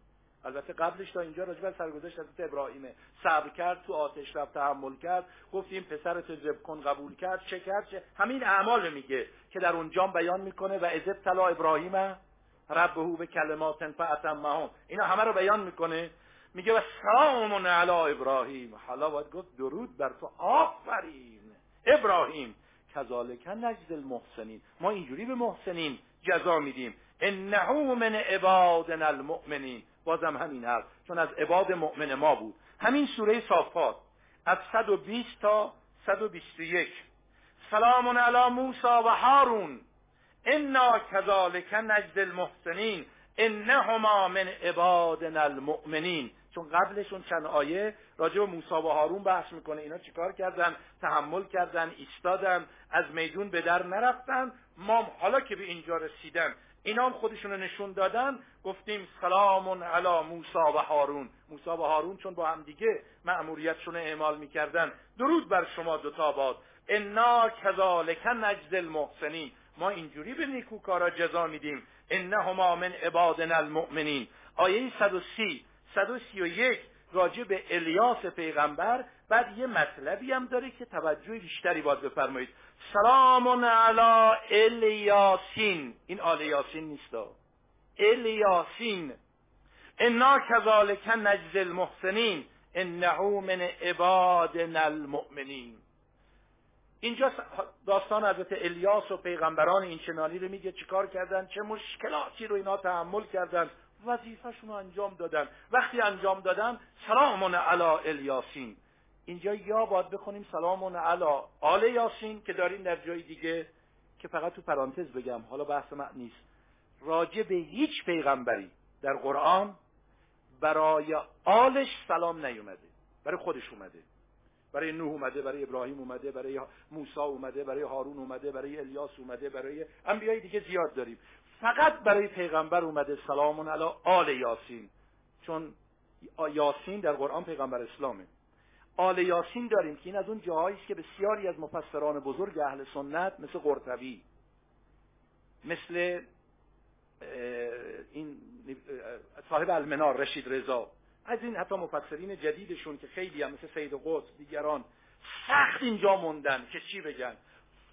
[SPEAKER 2] البته قبلش تا اینجا راجع به سرگذشت حضرت ابراهیمه صبر کرد تو آتش رفت تحمل کرد گفتیم پسرت زب کن قبول کرد چه کرد؟ چه؟ همین اعمال میگه که در اونجا بیان می‌کنه و از طلا ابراهیم ربه به کلمات فاتمهم اینا همه رو بیان می‌کنه. میگه و سلام علی ابراهیم. حالا باید گفت درود بر تو. آفرین. ابراهیم. کذالک نجد المحسنین. ما اینجوری به محسنین جزا میدیم. انه من عبادنا المؤمنین. بازم همین هست چون از عباد مؤمن ما بود. همین سوره صافات از 120 تا 121 سلام علی موسی و هارون. انا کذالک نجد المحسنین. انهما من عبادنا المؤمنین. چون قبلشون چند آیه؟ راجع به موسی و هارون بحث می‌کنه. اینا چیکار کردن؟ تحمل کردن ایستادن از میدون به در نرفتن. ما حالا که به اینجا رسیدن اینا هم خودشون نشون دادن. گفتیم سلام علی موسی و هارون. موسی و هارون چون با هم دیگه مأموریتشون اعمال می‌کردن. درود بر شما دوتا باد. انا کذالک نجز المحسنین. ما اینجوری به نیکوکارا جزا میدیم. انهما من عبادنا المؤمنین. آیه 130 131 راجع به الیاس پیغمبر بعد یه مطلبی هم داره که توجه بیشتری باید بفرمایید. سلام علی الیاسین. این آل یاسین نیست. الیاسین. انا کذالک نجز المحسنین. انه من عبادنا المؤمنین. اینجا داستان حضرت الیاس و پیغمبران این چنانی رو میگه چیکار کردن؟ چه مشکلاتی رو اینا تحمل کردن؟ وظیفهشون رو انجام دادن. وقتی انجام دادن سلام علی الیاسین اینجا یا باید بخونیم سلام علی آل یاسین که داریم در جای دیگه که فقط تو پرانتز بگم. حالا بحث من نیست. راجع به هیچ پیغمبری در قرآن برای آلش سلام نیومده. برای خودش اومده. برای نوح اومده برای ابراهیم اومده برای موسی اومده برای هارون اومده برای الیاس اومده برای انبیای دیگه زیاد داریم. فقط برای پیغمبر اومده سلام علی آل یاسین. چون یاسین در قرآن پیغمبر اسلامه. آل یاسین داریم که این از اون جاهایی که بسیاری از مفسران بزرگ اهل سنت مثل قرطبی مثل این صاحب المنار رشید رضا. از این حتی مفسرین جدیدشون که خیلی هم مثل سید قدس دیگران سخت اینجا موندن که چی بگن؟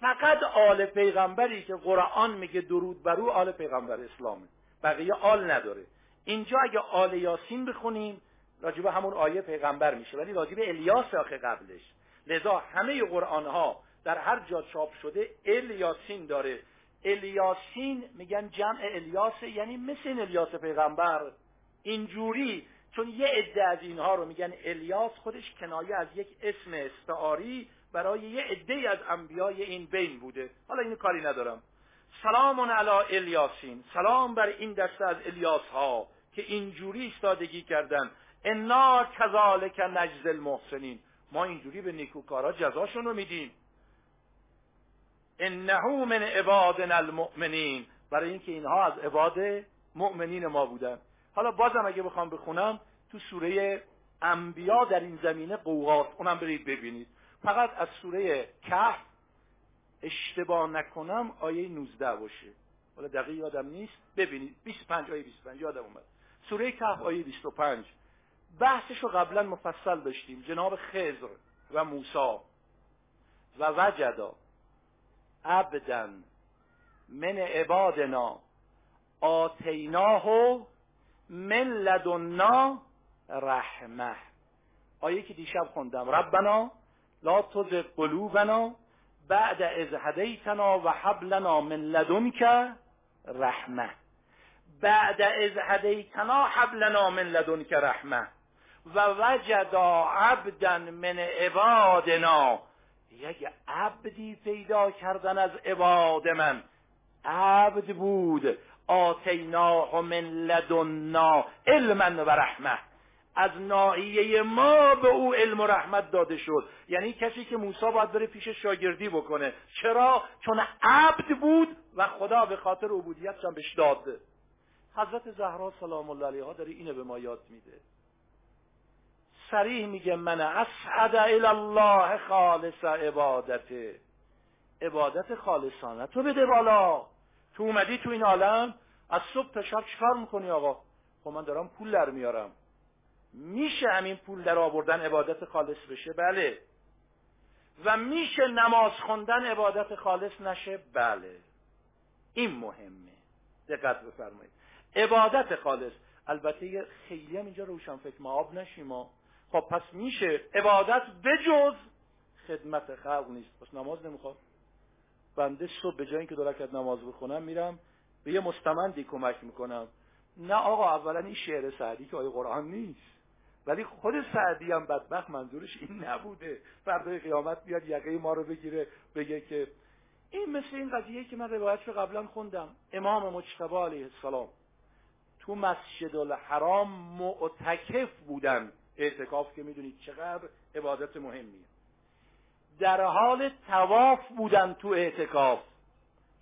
[SPEAKER 2] فقط آل پیغمبری که قرآن میگه درود بر او آل پیغمبر اسلامه بقیه آل نداره. اینجا اگه آل یاسین بخونیم راجب همون آیه پیغمبر میشه. ولی راجب الیاس آخه قبلش. لذا همه قرآن ها در هر جا چاپ شده الیاسین داره. الیاسین میگن جمع الیاس یعنی مثل الیاس پیغمبر. اینجوری چون یه عده از اینها رو میگن الیاس خودش کنایه از یک اسم استعاری برای یه عده از انبیای این بین بوده. حالا اینو کاری ندارم. سلام علی الیاسین. سلام بر این دسته از الیاس ها که اینجوری ایستادگی کردن. انا کذالک نجز المحسنین. ما اینجوری به نیکوکارا جزاشون رو میدیم. انه من عبادنا المؤمنین. برای اینکه اینها از عباد مؤمنین ما بودن. حالا بازم اگه بخوام بخونم تو سوره انبیا در این زمینه قوقاست اونم برید ببینید. فقط از سوره کهف اشتباه نکنم آیه 19 باشه. حالا دقیق یادم نیست. ببینید. 25 آیه 25 یادم اومد. سوره کهف آیه 25 بحثش رو قبلا مفصل داشتیم. جناب خضر و موسی و وجدا عبدا من عبادنا آتیناه من لدنا رحمه. آیه که دیشب خوندم. ربنا لا تزغ قلوبنا بعد از هدیتنا و حبلنا من لدنک رحمه بعد از هدیتنا حبلنا من لدنک رحمه و وجدا عبدا من عبادنا. یک عبدی پیدا کردن از عباد من. عبد بود. آتیناه من لدنا علما و رحمه از ناحیه ما به او علم و رحمت داده شد. یعنی کسی که موسی باید بره پیش شاگردی بکنه. چرا؟ چون عبد بود و خدا به خاطر عبودیتش هم بهش داده. حضرت زهرا سلام الله علیها داره اینو به ما یاد میده. سریح میگه من اسعد الى الله خالص عبادته. عبادت خالصانه. تو بده بالا. تو اومدی تو این عالم. از صبح تا شب چیکار می‌کنی آقا؟ خب من دارم پول در میارم. میشه همین پول در آوردن عبادت خالص بشه؟ بله. و میشه نماز خوندن عبادت خالص نشه؟ بله. این مهمه. دقت بفرمایید. عبادت خالص. البته خیلی هم اینجا روشن فکر. ما آب نشیم خب پس میشه عبادت بجز خدمت خلق نیست. پس نماز نمی‌خواد بنده صبح به جای اینکه دو نماز بخونم میرم. به یه مستمندی کمک می‌کنم. نه آقا اولا این شعر سعدی که آیه قرآن نیست. ولی خود سعدی هم بدبخت منظورش این نبوده. فردای قیامت بیاد یقه ما رو بگیره بگه که این مثل این قضیه که من روایت رو قبلا خوندم. امام مجتبی علیه السلام تو مسجد الحرام معتکف بودن. اعتکاف که می‌دونید چقدر عبادت مهمیه. در حال تواف بودن تو اعتکاف.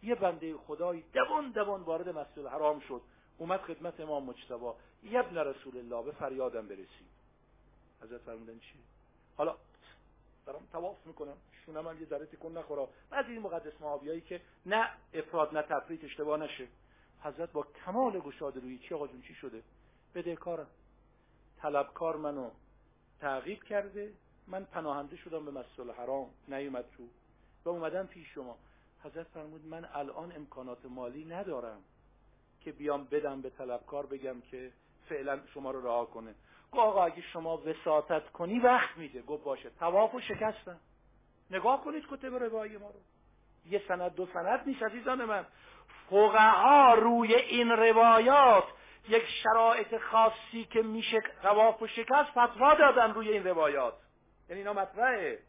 [SPEAKER 2] یه بنده خدایی دوان دوان وارد مسجد الحرام شد. اومد خدمت امام مجتبی. یبن رسول الله به فریادم برسید. حضرت فرمودن چی؟ حالا دارم تواف می‌کنم. شونم هم یه ذره تکون نخورا. بعضی این مقدس هایی که نه افراد نه تفریق اشتباه نشه. حضرت با کمال گشاده روی چی؟ آقا جون چی شده؟ بده کارم. طلبکار منو تعقیب کرده. من پناهنده شدم به مسجد الحرام. نیومد تو. و اومدم پیش شما. حضرت فرمود من الان امکانات مالی ندارم که بیام بدم به طلبکار بگم که فعلا شما رو رها کنه. آقا اگه شما وساطت کنی وقت میده. گفت باشه. تواف و شکستن. نگاه کنید کتب روایی ما رو. یه سند دو سند نیست عزیزان من. فقها روی این روایات یک شرایط خاصی که میشه تواف و شکست فتوا دادن روی این روایات. یعنی اینا مطرحه.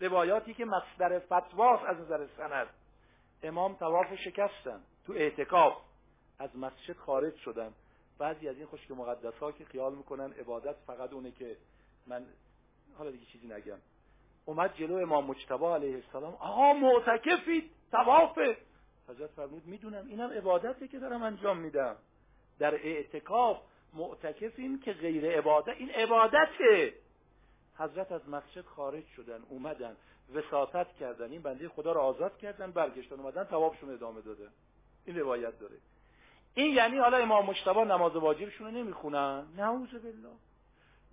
[SPEAKER 2] روایاتی که مصدر فتواست از نظر سند. امام تواف شکستن. تو اعتکاف. از مسجد خارج شدن. بعضی از این خشک مقدس ها که خیال می‌کنن عبادت فقط اونه که من حالا دیگه چیزی نگم. اومد جلو امام مجتبا علیه السلام آقا معتکفید توافه حضرت فرمود می‌دونم اینم عبادته که دارم انجام میدم. در اعتکاف معتکفیم که غیر عبادت این عبادته. حضرت از مسجد خارج شدن اومدن وساطت کردن این بنده خدا رو آزاد کردن برگشتن اومدن توابشون ادامه داده این روایت داره. این یعنی حالا امام مشتبه نماز واجبشون رو نمی‌خونن؟ نعوذ بالله.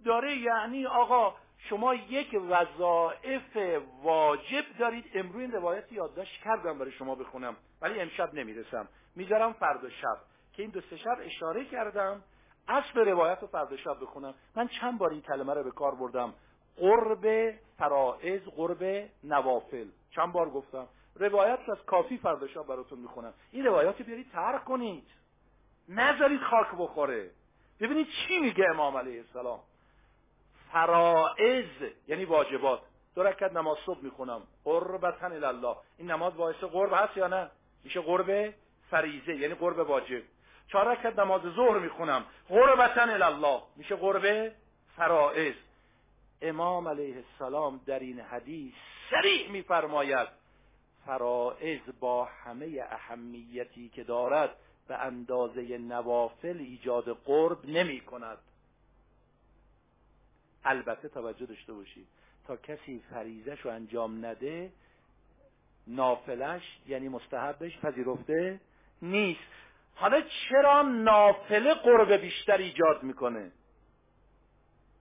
[SPEAKER 2] داره یعنی آقا شما یک وظائف واجب دارید. امروز این روایت یادداشت کردم برای شما بخونم ولی امشب نمی‌رسم. می‌ذارم فردا شب. که این دو سه شب اشاره کردم اصل روایت رو فردا شب بخونم. من چند بار این کلمه رو به کار بردم. قرب فرائض قرب نوافل. چند بار گفتم. روایت از کافی فردا شب براتون می‌خونم. این روایات بیارید ترک کنید. نذارید خاک بخوره. ببینید چی میگه امام علیه السلام. فرائض یعنی واجبات. دو رکعت نماز صبح می‌خونم. قربتن الله این نماز باعث قرب هست یا نه؟ میشه قرب فریزه یعنی قرب واجب. چهار رکعت نماز ظهر می‌خونم. قربتن الله میشه قرب فرائض. امام علیه السلام در این حدیث سریع میفرماید فرائض با همه اهمیتی که دارد به اندازه نوافل ایجاد قرب نمی کند. البته توجه داشته باشید تا کسی فریزش رو انجام نده نافلش یعنی مستحبش پذیرفته نیست. حالا چرا نافله قرب بیشتر ایجاد می‌کنه؟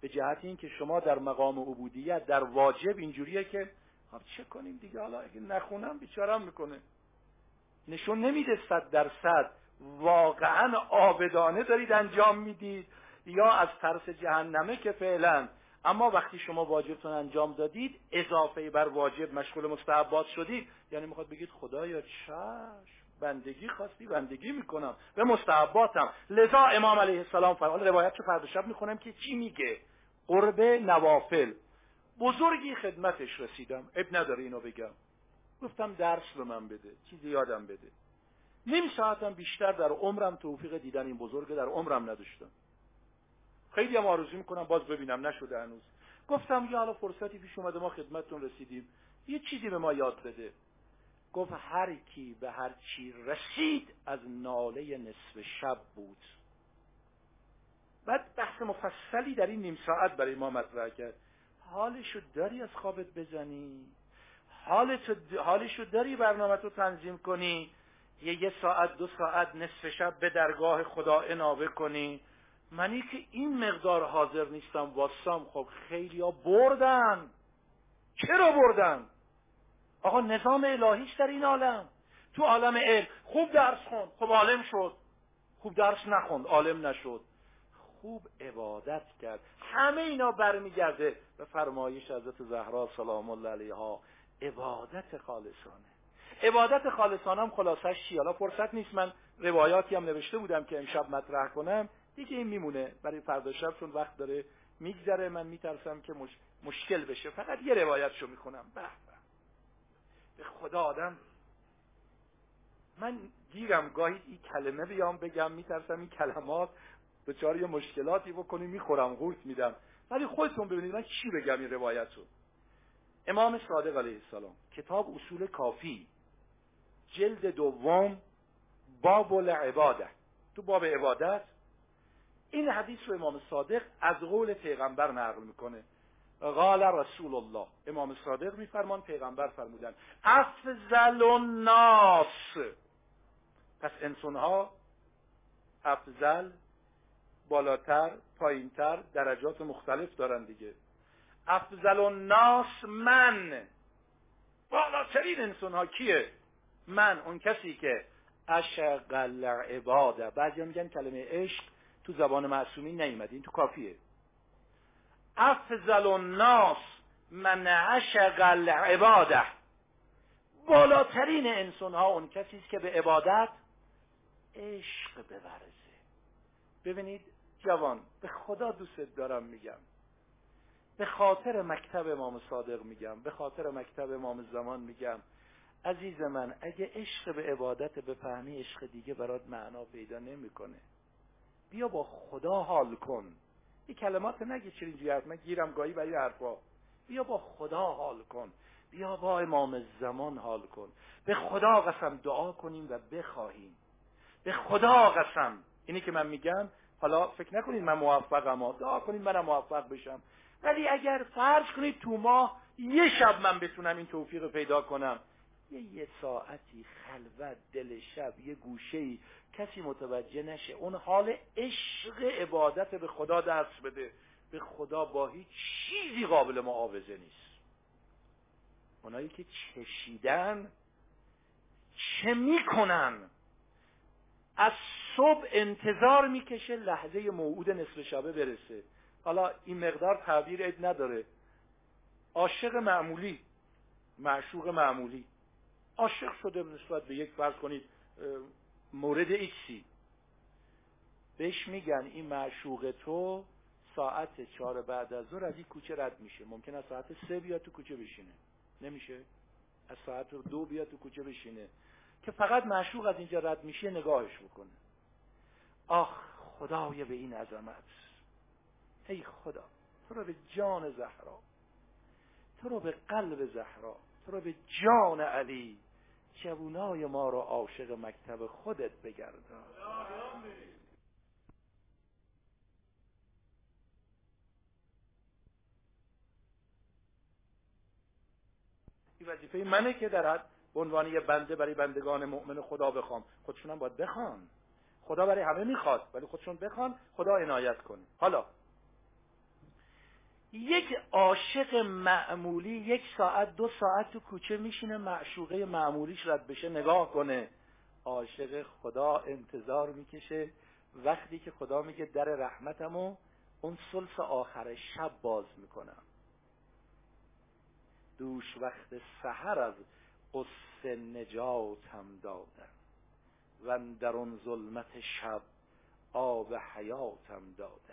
[SPEAKER 2] به جهت اینکه شما در مقام عبودیت در واجب اینجوریه که خب چه کنیم دیگه؟ حالا اگه نخونم بیچارم می‌کنه. نشون نمیده صد درصد. واقعا آبدانه دارید انجام می‌دید یا از ترس جهنمه که فعلا. اما وقتی شما واجبتون انجام دادید اضافه بر واجب مشغول مستحبات شدید. یعنی می‌خواد بگید خدایا چشم بندگی خواستی بندگی می‌کنم. به مستحباتم. لذا امام علیه السلام فرمان روایت رو فردا شب می‌کنم که چی میگه؟ قرب نوافل. بزرگی خدمتش رسیدم. اب نداره اینو بگم. گفتم درس به من بده. چیزی یادم بده. نیم ساعتم بیشتر در عمرم توفیق دیدن این بزرگ در عمرم نداشتم. خیلی هم آرزو می‌کنم باز ببینم نشده هنوز. گفتم یا حالا فرصتی پیش اومده ما خدمتتون رسیدیم. یه چیزی به ما یاد بده. گفت هر کی به هر چی رسید از ناله نصف شب بود. بعد بحث مفصلی در این نیم ساعت برای ما مطرح کرد. حالشو داری از خوابت بزنی؟ حالشو داری برنامه تو تنظیم کنی؟ یه یه ساعت دو ساعت نصف شب به درگاه خدا انابه کنی. منی که این مقدار حاضر نیستم واسام خب خیلی ها بردن. چرا بردن؟ آقا نظام الهیش در این عالم. تو عالم علم خوب درس خوند. خب عالم شد. خوب درس نخوند عالم نشد. خوب عبادت کرد. همه اینا برمیگرده به فرمایش حضرت زهرا سلام الله علیها. عبادت خالصانه. عبادت خالصانه هم خلاصش چی حالا فرصت نیست. من روایاتی هم نوشته بودم که امشب مطرح کنم. دیگه این میمونه. برای فردا شب چون وقت داره میگذره من میترسم که مش... مشکل بشه. فقط یه روایتشو می‌کنم به به. خدا آدم. من گیرم. گاهی این کلمه بیام بگم. میترسم این کلمات دچار یه مشکلاتی بکنی. می‌خورم قورت میدم. ولی خودتون ببینید من چی بگم این روایت رو امام صادق علیه السلام. کتاب اصول کافی. جلد دوم باب العباده. تو باب عبادت این حدیث رو امام صادق از قول پیغمبر نقل می‌کنه. قال رسول الله. امام صادق میفرمان پیغمبر فرمودن. افضل الناس. پس انسان ها افضل بالاتر پایینتر درجات مختلف دارن دیگه. افضل الناس من. بالاترین انسان ها کیه؟ من اون کسی که اشغل عباده بعضی میگن کلمه عشق تو زبان معصومی نیومده این تو کافیه. افضل الناس من اشغل عباده بالاترین انسان ها اون کسی است که به عبادت عشق بورزه. ببینید جوان به خدا دوست دارم میگم. به خاطر مکتب امام صادق میگم به خاطر مکتب امام زمان میگم. عزیز من اگه عشق به عبادت بفهمی عشق دیگه برات معنا پیدا نمی‌کنه. بیا با خدا حال کن. این کلمات نگی چرا اینجوری حرف من گیرم گاهی برای حرفا. بیا با خدا حال کن. بیا با امام زمان حال کن. به خدا قسم دعا کنیم و بخواهیم. به خدا قسم. اینی که من میگم حالا فکر نکنید من موفقم دعا کنید منم موفق بشم. ولی اگر فرض کنید تو ماه یه شب من بتونم این توفیق پیدا کنم. یه یه ساعتی خلوت دل شب یه گوشه کسی متوجه نشه. اون حال عشق عبادت به خدا دست بده. به خدا با هیچ چیزی قابل معاوضه نیست. اونایی که چشیدن چه می‌کنن؟ از صبح انتظار می‌کشه لحظه موعود نصف شبه برسه. حالا این مقدار تعبیر اد نداره. عاشق معمولی معشوق معمولی. عاشق شده نسبت به یک فرض کنید مورد ایکسی بهش میگن این معشوق تو ساعت چهار بعد از ظهر از این کوچه رد میشه. ممکن از ساعت سه بیاد تو کوچه بشینه. نمیشه. از ساعت دو بیاد تو کوچه بشینه. که فقط معشوق از اینجا رد میشه نگاهش بکنه. آخ خدای به این عظمت. ای خدا تو رو به جان زهرا. تو رو به قلب زهرا. تو رو به جان علی. جوونای ما رو عاشق مکتب خودت بگردان. این وظیفه منه که در به عنوان یه بنده برای بندگان مؤمن خدا بخوام. خودشون هم باید بخوان. خدا برای همه می‌خواد ولی خودشون بخوان خدا عنایت کنه. حالا یک عاشق معمولی یک ساعت دو ساعت تو کوچه میشینه معشوقه معمولیش رد بشه نگاه کنه. عاشق خدا انتظار می‌کشه. وقتی که خدا میگه در رحمتمو اون سلس آخر شب باز می‌کنم. دوش وقت سحر از قص نجاتم دادن و در اون ظلمت شب آب حیاتم دادن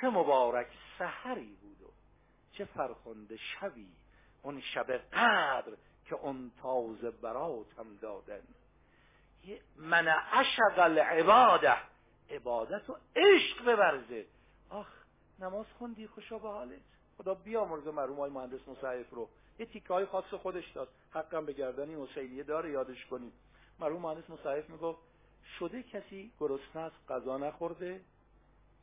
[SPEAKER 2] چه مبارک سحری بود و چه فرخنده شبی اون شب قدر که اون تازه براتم دادن. من عشق العباده عبادت و عشق ببرزه. آخ نماز خوندی؟ خوشا به حالت. خدا بیامرز مرحوم های مهندس مصعف رو. یه تیکه های خاص خودش داد. حقم به گردنی حسینیه داره یادش کنیم. مرحوم مهندس مصعف می‌گفت شده کسی گرسنه است غذا نخورده؟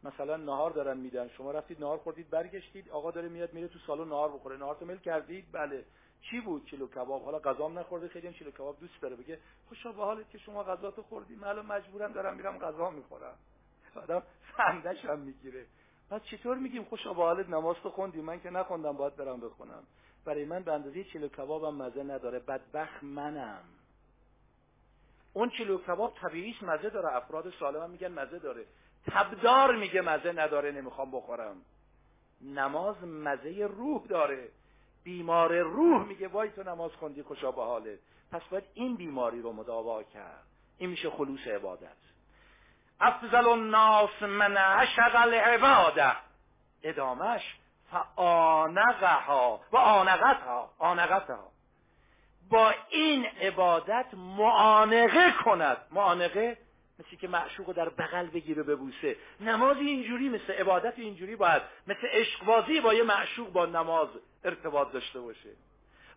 [SPEAKER 2] مثلا نهار دارن میدن. شما رفتید نهار خوردید برگشتید آقا داره میاد میره تو سالن نهار بخوره. نهار تو مل کردید؟ بله. چی بود کیلو کباب؟ حالا غذام نخورده خیلی هم کیلو کباب دوست داره. بگه خوشا به حالت که شما غذا تو خوردی من الان مجبورم دارم میرم غذا می‌خورم. آدم خندش هم می‌گیره. بعد چطور میگیم خوشا به حالت نماز تو خوندی؟ من که نخوندم باید برم بخونم. برای من به اندازه کیلو کبابم مزه نداره. بدبخت منم. اون کیلو کباب طبیعیش مزه داره. افراد سالم میگن مزه داره. تبدار میگه مزه نداره نمی‌خوام بخورم. نماز مزه روح داره. بیمار روح میگه وای تو نماز خوندی خوشا به حالت پس باید این بیماری رو مداوا کرد. این میشه خلوص عبادت. افضل الناس من عشق العباده. ادامش فآنقها و آنقتها آنقتها با این عبادت معانقه کند. معانقه مثل که معشوق در بغل بگیره ببوسه. نماز اینجوری مثل عبادت اینجوری باید مثل عشقبازی با یه معشوق با نماز ارتباط داشته باشه.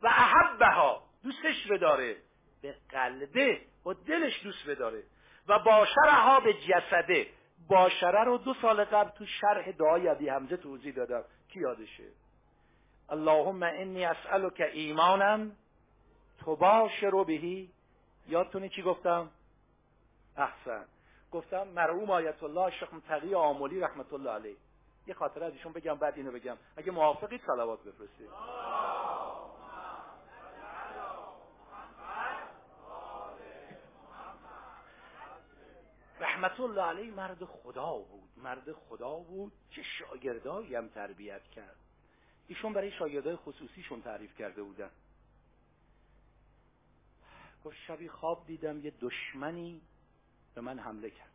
[SPEAKER 2] و احبها دوستش بداره به قلبه با دلش دوست بداره و باشرها به جسده. باشره رو دو سال قبل تو شرح دعای ابی حمزه توضیح دادم. کی یادشه؟ اللهم انی اسألک ایمانا تباشر بهی. یادتونی چی گفتم؟ احسن. گفتم مرحوم آیت الله شیخ تقی آمولی رحمت الله علیه. یه خاطره از ایشون بگم بعد اینو بگم. اگه موافقید صلوات بفرستید رحمت الله علیه مرد خدا بود. مرد خدا بود چه شاگردایی هم تربیت کرد. ایشون برای شاگردای خصوصیشون تعریف کرده بودن. گفت شبی خواب دیدم یه دشمنی به من حمله کرد.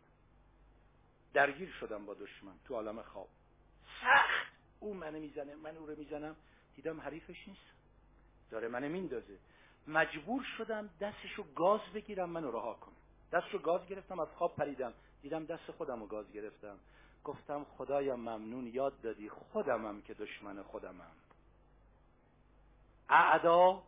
[SPEAKER 2] درگیر شدم با دشمن تو عالم خواب. سخت! او منو می‌زنه من او رو می‌زنم. دیدم حریفش نیست. داره منو میندازه. مجبور شدم دستشو گاز بگیرم منو رها کنم دستشو گاز گرفتم از خواب پریدم. دیدم دست خودم رو گاز گرفتم. گفتم خدایا ممنون یاد دادی. خودمم که دشمن خودمم. اعدا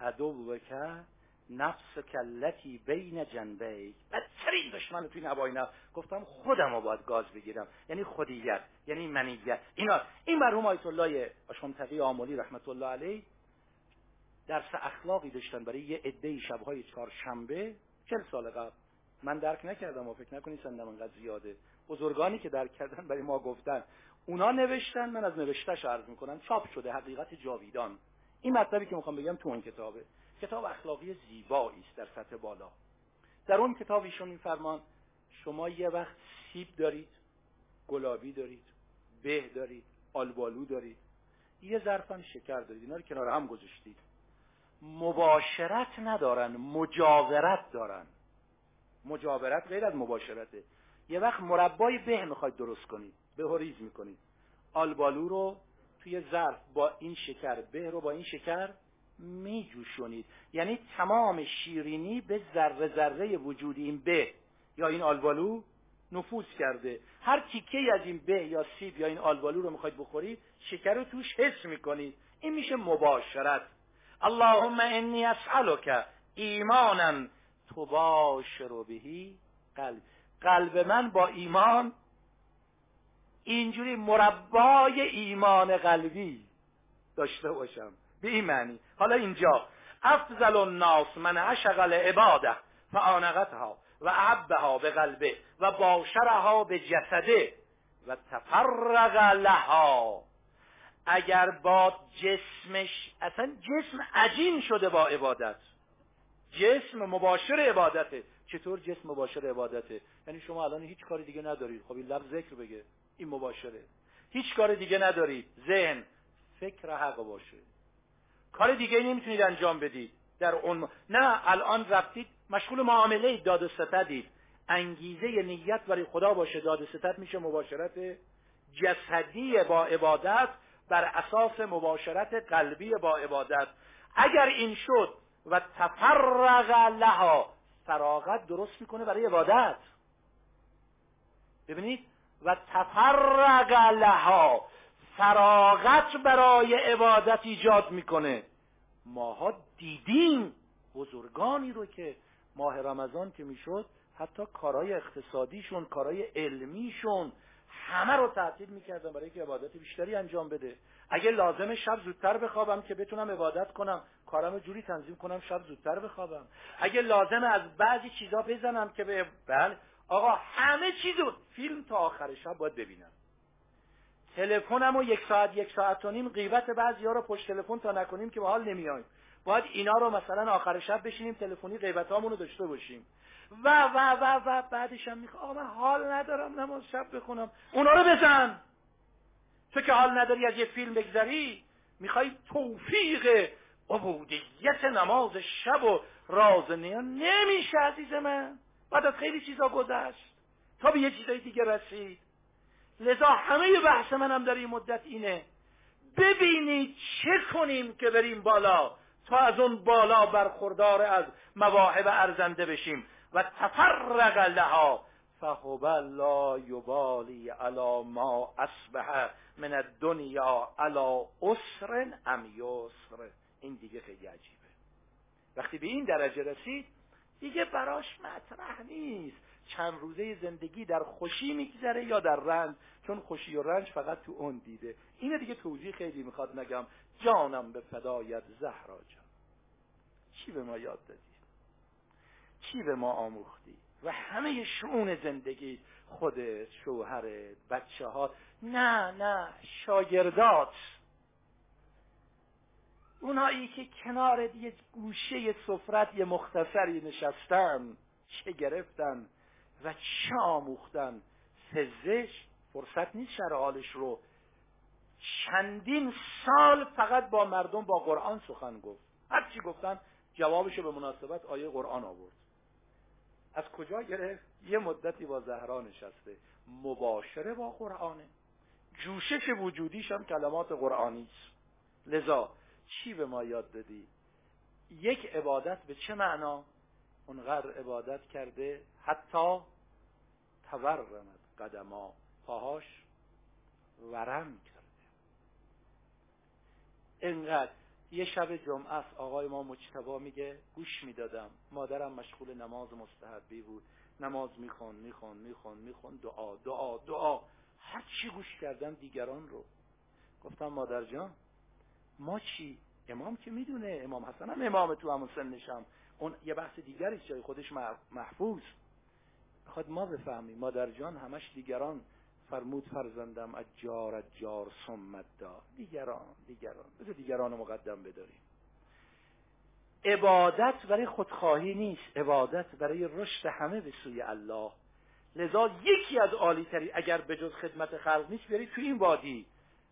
[SPEAKER 2] عدو بکر. نفس کلتی بین جنبه بدترین دشمن توی نوای نفس. گفتم خودم رو باید گاز بگیرم. یعنی خودیت یعنی منیت. اینا این مرحوم آیت الله آشمتقی آمولی رحمت الله علیه درس اخلاقی داشتن برای یه عده شبهای چهارشنبه چل سال قبل. من درک نکردم و فکر نکنید سندم انقدر زیاده. بزرگانی که درک کردن برای ما گفتن. اونا نوشتن من از نوشتهش عرض می‌کنم چاپ شده حقیقت جاویدان. این مطلبی که می‌خوام بگم تو اون کتابه. کتاب اخلاقی زیبایی است در سطح بالا. در اون کتاب ایشون فرمان شما یه وقت سیب دارید گلابی دارید به دارید آلبالو دارید یه ظرفم شکر دارید اینا رو کنار هم گذاشتید. مباشرت ندارن مجاورت دارن. مجاورت غیر از مباشرته. یه وقت مربای به می‌خواید درست کنید به ریز می‌کنید. آلبالو رو توی ظرف با این شکر به رو با این شکر میجوشونید. یعنی تمام شیرینی به ذره ذره وجود این به یا این آلبالو نفوذ کرده. هر تیکه از این به یا سیب یا این آلبالو رو می‌خواید بخورید شکر رو توش حس می‌کنید. این میشه مباشرت. اللهم انی اسألک ایمانا تباشر بهی قلب. قلب من با ایمان اینجوری مربای ایمان قلبی داشته باشم. به این معنی. حالا اینجا. افضل الناس من عشق العباده فآنقتها و احبها به قلبه و باشرها به جسده و تفرق لها. اگر با جسمش اصلا جسم عجین شده با عبادت. جسم مباشر عبادته. چطور جسم مباشر عبادته؟ یعنی شما الان هیچ کاری دیگه ندارید. خب این لفظ ذکر بگه. این مباشره. هیچ کار دیگه ندارید. ذهن. فکر حق باشه. کار دیگه نمی‌تونید انجام بدید در اون نه الان رفتید مشغول معامله داد و ستدید. انگیزه نیت برای خدا باشه. داد و ستد میشه مباشرت جسدی با عبادت بر اساس مباشرت قلبی با عبادت. اگر این شد و تفرق لها فراغت درست می‌کنه برای عبادت. ببینید؟ و تفرق لها فراغت برای عبادت ایجاد می‌کنه. ماها دیدیم بزرگانی رو که ماه رمضان که می‌شد حتی کارهای اقتصادیشون کارهای علمیشون همه رو تعطیل می‌کردن برای که عبادت بیشتری انجام بده. اگه لازم شب زودتر بخوابم که بتونم عبادت کنم کارم جوری تنظیم کنم شب زودتر بخوابم. اگه لازم از بعضی چیزا بزنم که به بله. آقا همه چیزو فیلم تا آخر شب باید ببینم. تلفنمو یک ساعت یک ساعت و نیم غیبت بعضی ها رو پشت تلفن تا نکنیم که به حال نمیایم. باید اینا رو مثلا آخر شب بشینیم تلفنی غیبت رو داشته باشیم. و و و و بعدش هم می‌خوام آقا من حال ندارم نماز شب بخونم. اونا رو بزن. تو که حال نداری از یه فیلم بگذری می‌خوای توفیق عبودیت نماز شب و راز نمیشه عزیز من. بعد از خیلی چیزا گذشت. تا به یه چیزای دیگه رسید. لذا همه بحث منم در این مدت اینه. ببینید چه کنیم که بریم بالا تا از اون بالا برخوردار از مواهب ارزنده بشیم. و تفرق لها فهو لا یبالی علی ما اصبح من الدنیا علی اسر ام یسر. این دیگه خیلی عجیبه. وقتی به این درجه رسید دیگه براش مطرح نیست. چند روزه زندگی در خوشی میگذره یا در رنج چون خوشی و رنج فقط تو اون دیده. اینه دیگه توضیح خیلی می‌خواد نگم. جانم به فدایت زهرا جان. چی به ما یاد دادی؟ چی به ما آموختی؟ و همه شعون زندگی خودت شوهرت بچه ها نه نه شاگردات. اونایی که کنار یه گوشه سفرت یه مختصری نشستن چه گرفتن؟ و چه آموختن؟ سزش فرصت نیست شر رو. چندین سال فقط با مردم با قرآن سخن گفت. هر چی گفتن جوابشو به مناسبت آیه قرآن آورد. از کجا گرفت؟ یه مدتی با زهرا نشسته. مباشره با قرآنه. جوشش وجودیش هم کلمات قرآنی لذا چی به ما یاد دادی؟ یک عبادت به چه معنا؟ اونقدر عبادت کرده حتی تورمد قدما پاهاش ورم کرده. انقدر یه شب جمعه است آقای ما مجتبا میگه گوش می‌دادم. مادرم مشغول نماز مستحبی بود. نماز میخون میخون میخون میخون دعا دعا دعا. هر چی گوش کردم دیگران رو. گفتم مادر جان ما چی؟ امام که می‌دونه. امام حسن هم امام تو همون سنشم. اون یه بحث دیگری جای خودش محفوظ. می‌خواد ما بفهمیم. مادر جان همش دیگران فرمود فرزندم از جار از جار سمت دا. دیگران دیگران. بذار دیگران رو مقدم بداریم. عبادت برای خودخواهی نیست. عبادت برای رشد همه به سوی الله. لذا یکی از عالی تری اگر به جز خدمت خلق نیست برید تو این وادی.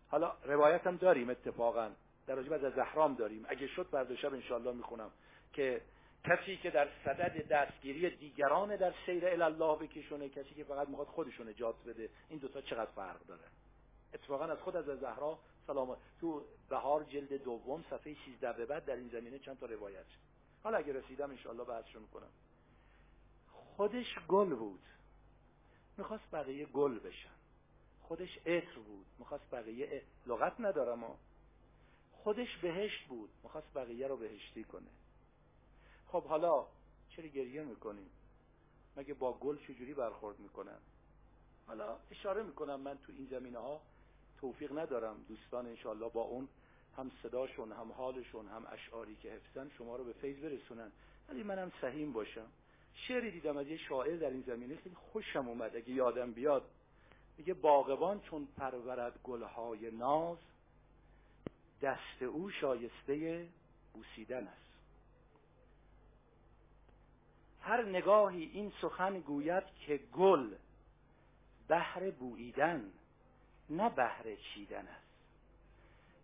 [SPEAKER 2] حالا روایت هم داریم اتفاقا. در راجب از زهرام داریم. اگه شد فردا شب می‌خونم که کسی که در صدد دستگیری دیگران در سیر الله بکشونه کسی که فقط می‌خواد خودشون نجات بده این دوتا چقدر فرق داره؟ اتفاقا از خود از زهرا سلام تو بهار جلد دوم صفحه 16 به بعد در این زمینه چند تا روایت حالا اگه رسیدم انشاءالله بحثشو می‌کنم خودش گل بود. می‌خواست بقیه گل بشن. خودش عطر بود. می‌خواست بقیه لغت ندارم و خودش بهشت بود. می‌خواست بقیه رو بهشتی کنه. خب حالا چرا گریه می‌کنیم مگه با گل چجوری برخورد می‌کنن حالا اشاره می‌کنم من تو این زمینه ها توفیق ندارم. دوستان انشالله با اون هم صداشون هم حالشون هم اشعاری که حفظن شما رو به فیض برسونن. ولی منم سهیم باشم. شعری دیدم از یه شاعر در این زمینه خیلی خوشم اومد. اگه یادم بیاد میگه باغبان چون پرورد گلهای ناز دست او شایسته بوسیدن است. هر نگاهی این سخن گوید که گل بهر بوییدن نه بهر چیدن است.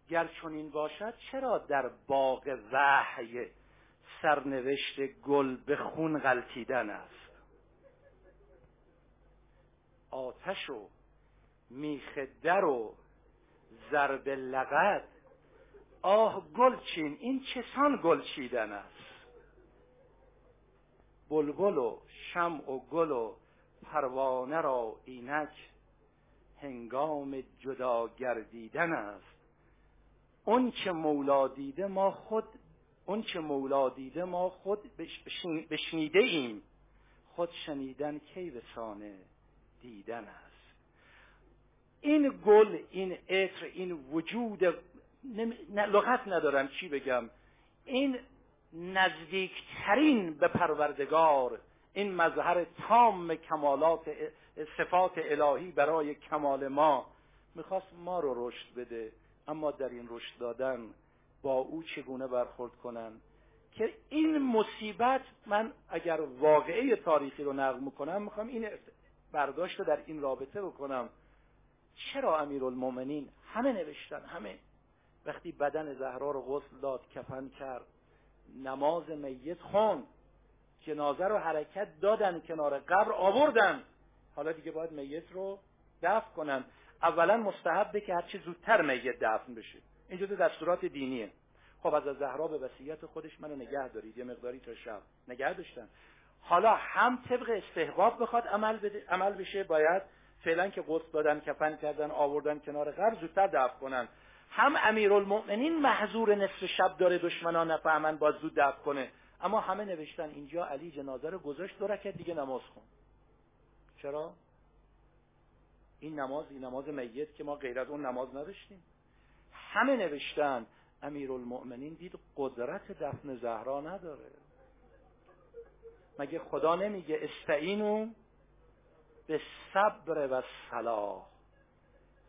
[SPEAKER 2] گر چنین باشد چرا در باغ وحی سرنوشت گل به خون غلطیدن است؟ آتش و میخ در و ضرب لغت آه گلچین این چسان گل چیدن است؟ بلبل و شمع و گل و پروانه را اینک هنگام جدا گردیدن است. اون چه مولا دیده ما خود اون چه مولا دیده ما خود بشنیده ایم. خود شنیدن کی سانه دیدن است. این گل این عطر این وجود لغت ندارم چی بگم. این نزدیکترین به پروردگار. این مظهر تام کمالات صفات الهی برای کمال ما. می‌خواست ما رو رشد بده اما در این رشد دادن با او چگونه برخورد کنن؟ که این مصیبت من اگر واقعه تاریخی رو نقل می‌کنم می‌خوام این برداشت رو در این رابطه بکنم. چرا امیرالمومنین همه نوشتن همه. وقتی بدن زهرا رو غسل داد کفن کرد. نماز میت خون. جنازه رو حرکت دادن کنار قبر آوردن. حالا دیگه باید میت رو دفن کنن. اولا مستحبه که هرچی زودتر میت دفن بشه. این جزء دستورات دینیه. خب از زهرا به وصیت خودش منو نگه دارید. یه مقداری تا شب. نگه داشتن. حالا هم طبق استحباب بخواد عمل, بده، عمل بشه باید فعلا که غسل دادن کفن کردن آوردن کنار قبر زودتر دفن کنن. هم امیرالمؤمنین محضور نصف شب داره دشمنان نفهمن باید زود دفع کنه. اما همه نوشتن اینجا علی جنازه رو گذاشت دو رکعت دیگه نماز خون. چرا؟ این نماز این نماز میت که ما غیر از اون نماز نداشتیم. همه نوشتن امیرالمؤمنین دید قدرت دفن زهرا نداره. مگه خدا نمیگه استعینو به صبر و صلاح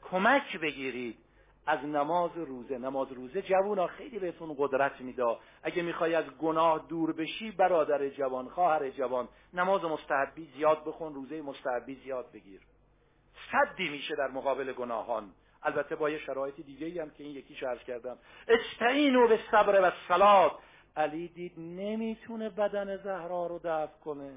[SPEAKER 2] کمک بگیرید. از نماز روزه. نماز روزه جوونا خیلی بهتون قدرت میده. اگه می‌خوای از گناه دور بشی برادر جوان خواهر جوان نماز مستحبی زیاد بخون روزه مستحبی زیاد بگیر. صدی میشه در مقابل گناهان. البته با یه شرایط دیگه هم که این یکی عرض کردم. استعینو به صبر و صلات علی دید نمی‌تونه بدن زهرا رو دفع کنه.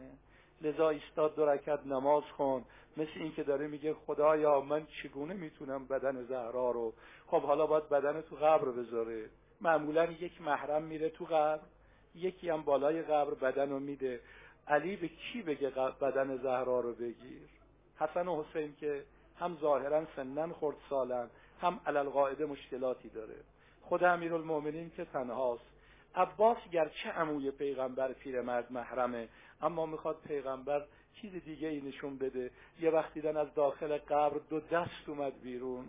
[SPEAKER 2] لذا ایستاد دو رکعت نماز خون مثل این که داره میگه خدایا من چگونه می‌تونم بدن زهرا رو؟ خب حالا باید بدن تو قبر بذاره. معمولا یک محرم میره تو قبر یکی هم بالای قبر بدن رو میده. علی به کی بگه بدن زهرا رو بگیر؟ حسن و حسین که هم ظاهرا سنن خورد سالن هم علل قاعده مشکلاتی داره. خود امیرالمؤمنین که تنهاست. عباس گرچه عموی پیغمبر پیرمرد محرمه اما می‌خواد پیغمبر چیز دیگه ای نشون بده. یه وقت دیدن از داخل قبر دو دست اومد بیرون.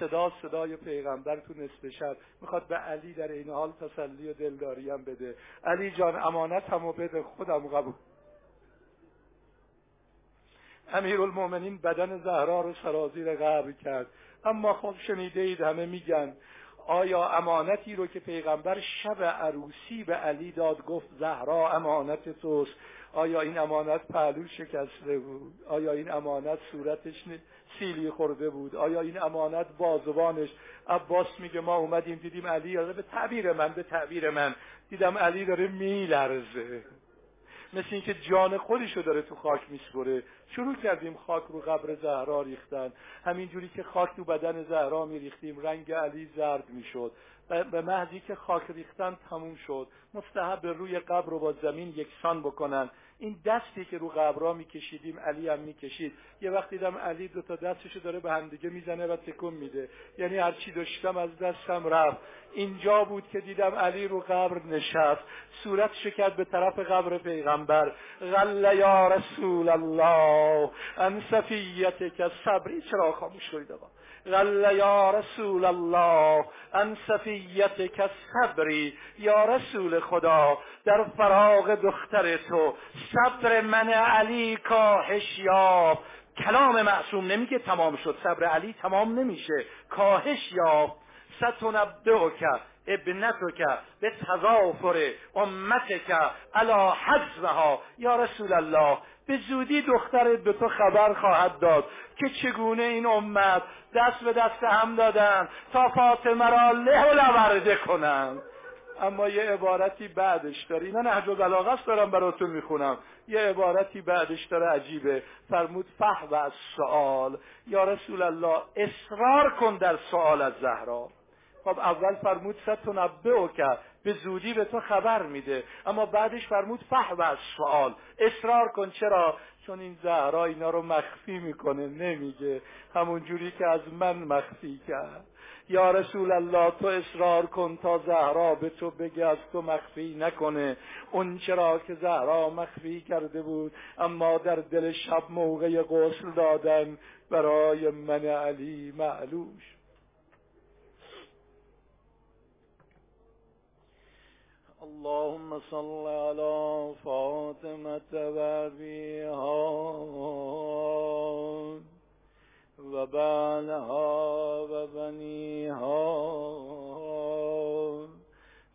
[SPEAKER 2] صدا صدای پیغمبر تو نصف شب. می‌خواد به علی در این حال تسلی و دلداری هم بده. علی جان امانت همو بده خودم قبول. امیر المومنین بدن زهرا رو سرازیر قبر کرد. اما خب شنیده اید همه میگن. آیا امانتی رو که پیغمبر شب عروسی به علی داد گفت زهرا امانت توست؟ آیا این امانت پهلو شکسته بود؟ آیا این امانت صورتش سیلی خورده بود؟ آیا این امانت بازوانش؟ عباس میگه ما اومدیم دیدیم علی به تعبیر من به تعبیر من. دیدم علی داره میلرزه. مثل اینکه جان خودشو داره تو خاک میسپره. شروع کردیم خاک رو قبر زهرا ریختن. همینجوری که خاک تو بدن زهرا میریختیم رنگ علی زرد می‌شد. به محضی که خاک ریختن تموم شد. مستحب روی قبر رو با زمین یکسان بکنن. این دستی که رو قبرا میکشیدیم علی هم می‌کشید. یه وقت دیدم علی دو تا دستشو داره به همدیگه می‌زنه و تکون میده. یعنی هر چی داشتم از دستم رفت. اینجا بود که دیدم علی رو قبر نشست. صورت شکد به طرف قبر پیغمبر. غل یا رسول الله ان صفیت که صبری چرا خاموش شدید آقا غل یا رسول الله ان صفیت که صبری یا رسول خدا در فراغ دختر تو صبر من علی کاهش یاب. کلام معصوم نمیگه تمام شد صبر علی تمام نمیشه. کاهش یاب. ستنبئک ابنتک به تضافر امتک علا حزبها یا رسول الله به زودی دخترت به تو خبر خواهد داد که چگونه این امت دست به دست هم دادن تا فاطمه را له لورده کنند اما یه عبارتی بعدش داره اینا نهج و بلاغه دارم براتون می‌خونم. یه عبارتی بعدش داره عجیبه. فرمود و از سوال یا رسول الله اصرار کن در سوال از زهرا. خب اول فرمود ستنبه کرد به زودی به تو خبر میده. اما بعدش فرمود و از سوال. اصرار کن. چرا؟ چون این زهرا اینا رو مخفی می‌کنه. نمیگه. همون جوری که از من مخفی کرد. یا رسول الله تو اصرار کن تا زهرا به تو بگه از تو مخفی نکنه. اون چرا که زهرا مخفی کرده بود اما در دل شب موقع غسل دادن برای من علی معلوش اللهم صل على فاطمة وأبيها وبعلها وبنيها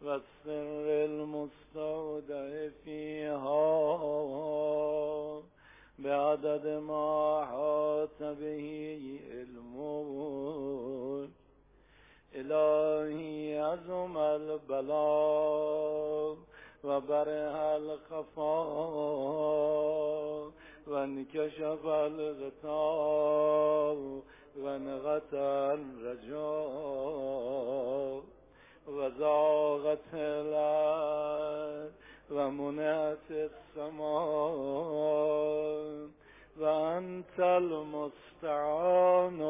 [SPEAKER 2] والسر المستودع فيها بعدد ما حاط به علمك إلهي عزم البلاء وبرها الخفاء وانكشف الغطاء وانغطى الرجاء وزاغت الأرض ومنعت السماء وأنت المستعان.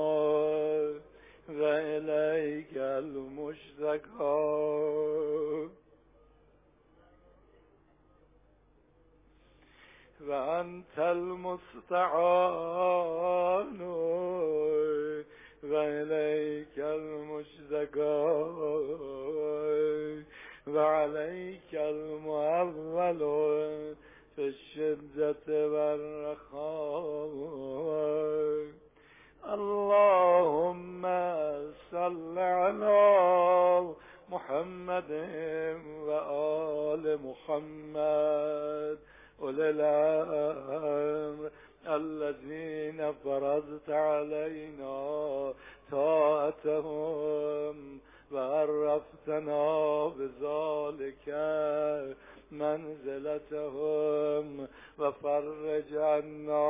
[SPEAKER 2] وإليك المشتكى وأنت المستعان وإليك المشتكى وعليك المؤول في الشدة والرخاء. اللهم صل على محمد وآل محمد. أولي الأمر الذين فرضت علينا طاعتهم وعرفتنا بذلك منزلتهم وفرج عنا.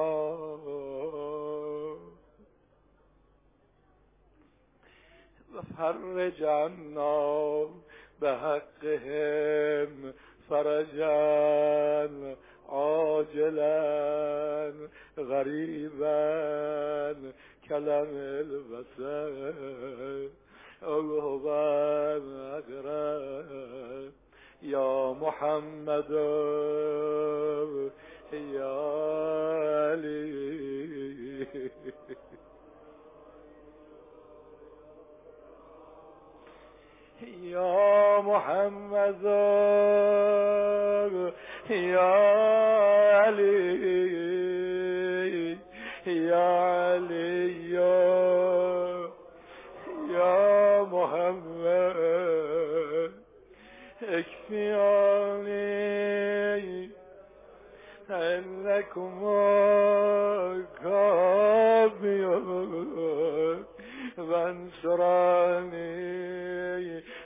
[SPEAKER 2] فرجنا به حقهم فرجن عاجلا غریبا کلم البسر الهبا اقرب. یا محمد یا علی. يا محمد يا علي يا علي يا محمد اكفياني أنكم كافيون وانصراني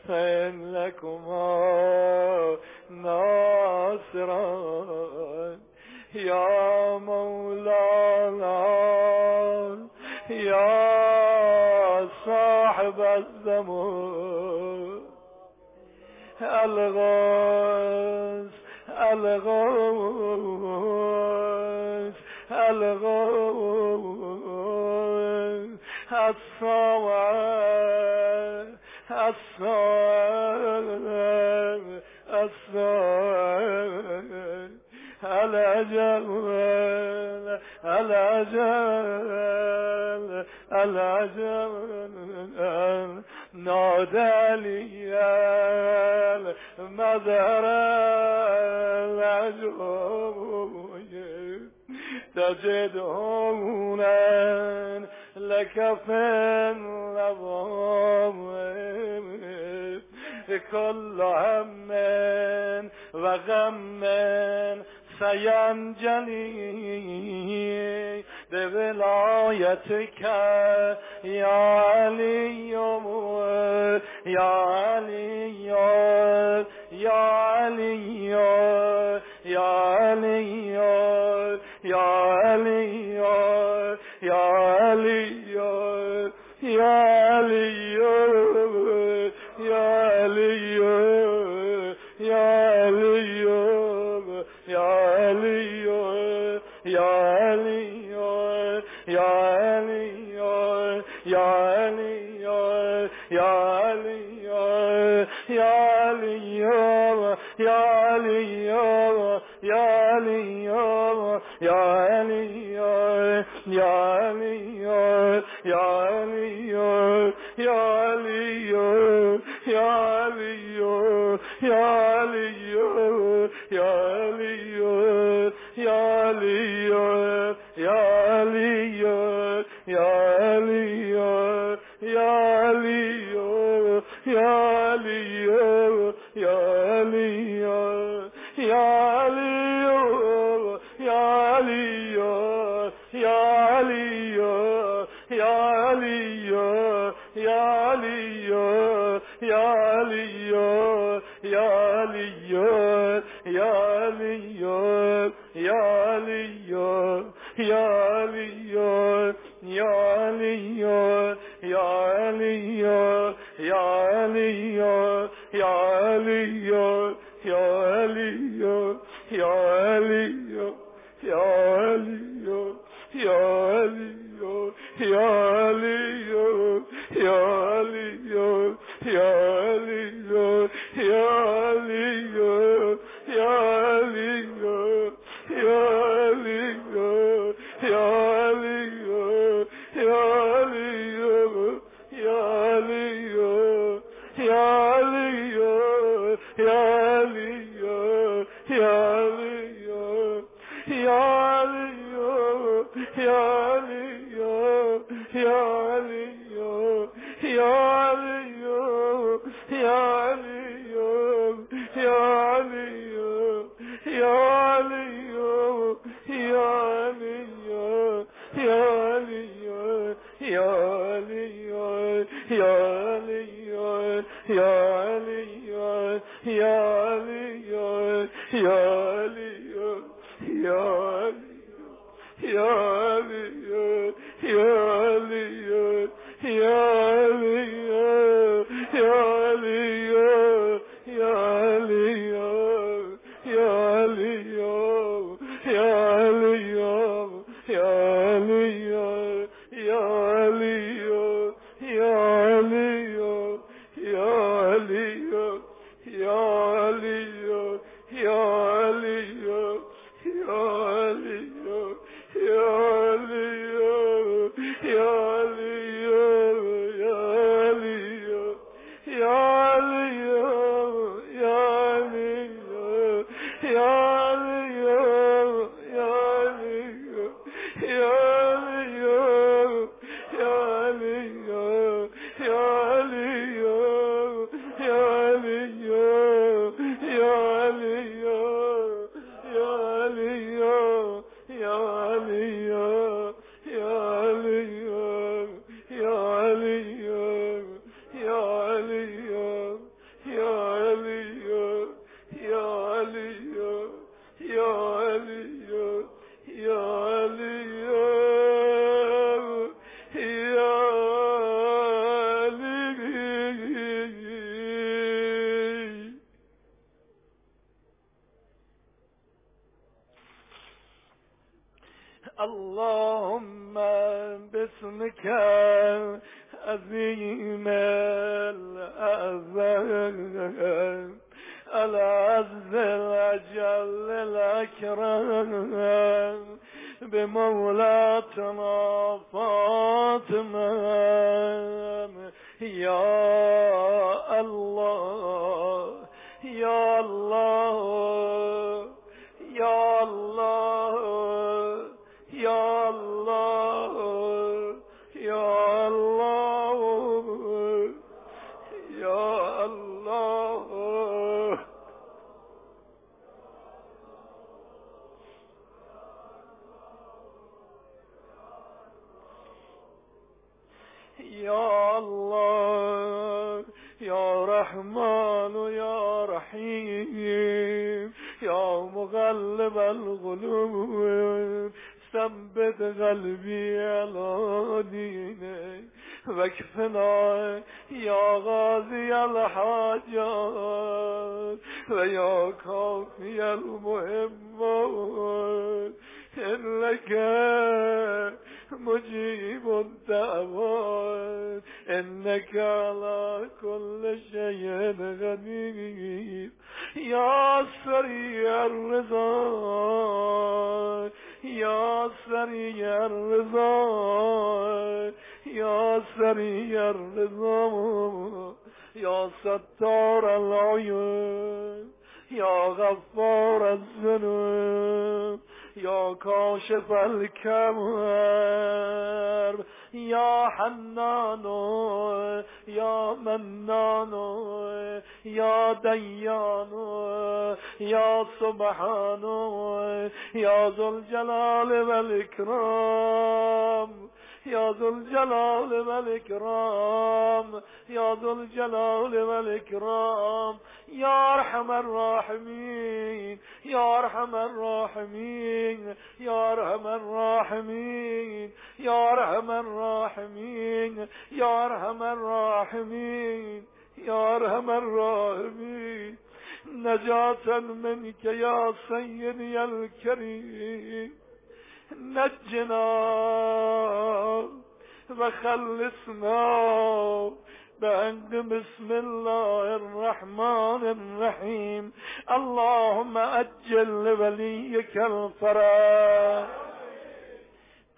[SPEAKER 2] حسين لكما ناصرا. يا مولانا يا صاحب الزمان. الغوث الغوث الغوث الصواب الصائر الصائر العجب العجب العجب نادى لي مدر العجب تجدون لك في النظام كل هم وغم سينجلي بولايتك يا علي يا علي يا علي يا علي يا علي يا علي يا علي يا علي يا علي يا علي يا علي يا علي يا علي يا علي يا علي يا علي يا علي يا علي يا علي يا علي يا علي يا علي يا علي يا علي يا علي يا علي يا علي يا علي يا علي يا علي يا علي يا علي يا علي يا علي يا علي الجلال والإكرام. يا أرحم الراحمين يا أرحم الراحمين يا أرحم الراحمين يا أرحم الراحمين يا أرحم الراحمين يا أرحم الراحمين. نجاة منك يا سيدي الكريم. نجنا وخلصنا بعد بسم الله الرحمن الرحيم. اللهم أجل لوليك الفرج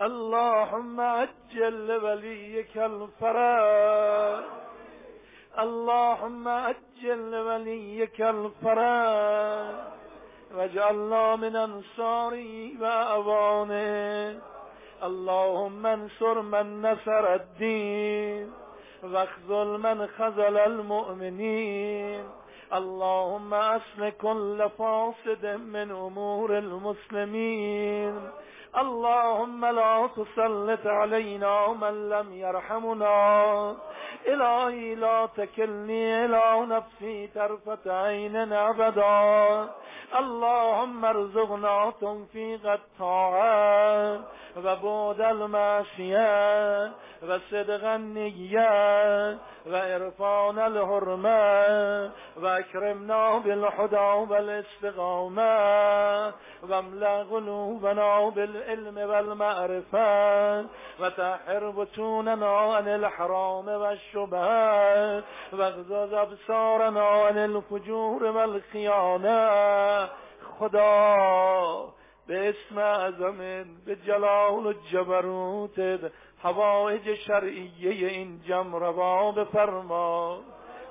[SPEAKER 2] اللهم أجل لوليك الفرج اللهم أجل لوليك الفرج واجعلنا من أنصاري وأوانه اللهم انصر من نصر الدين. واخذل من خذل المؤمنين. اللهم اصل كل فاسد من أمور المسلمين. اللهم لا تسلط علينا من لم يرحمنا. الهی لا تكلني إلى نفسي طرفة عين أبدا. اللهم ارزقنا توفيق الطاعة وبعد المعصية وصدق النية وإرفان الحرمة وأكرمنا بالهدى والاستقامة واملأ قلوبنا بال العلم والمعرفة وتحر بطوننا عن الحرام والشبهات واغزاز أبصارنا عن الفجور والخيانة خدا به اسم عظمت به جلال و جبروتت حوائج شرعیه این جمع روا بفرما.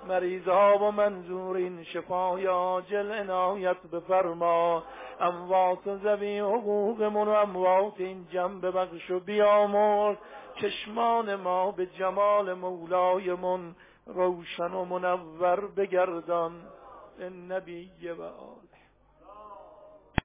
[SPEAKER 2] مریضها و منظورین شفای عاجل عنایت بفرما. اموات و زبی حقوقمون و اموات این جمع ببخش و بیامرد چشمان ما به جمال مولایمون روشن و منور بگردان. نبی و آله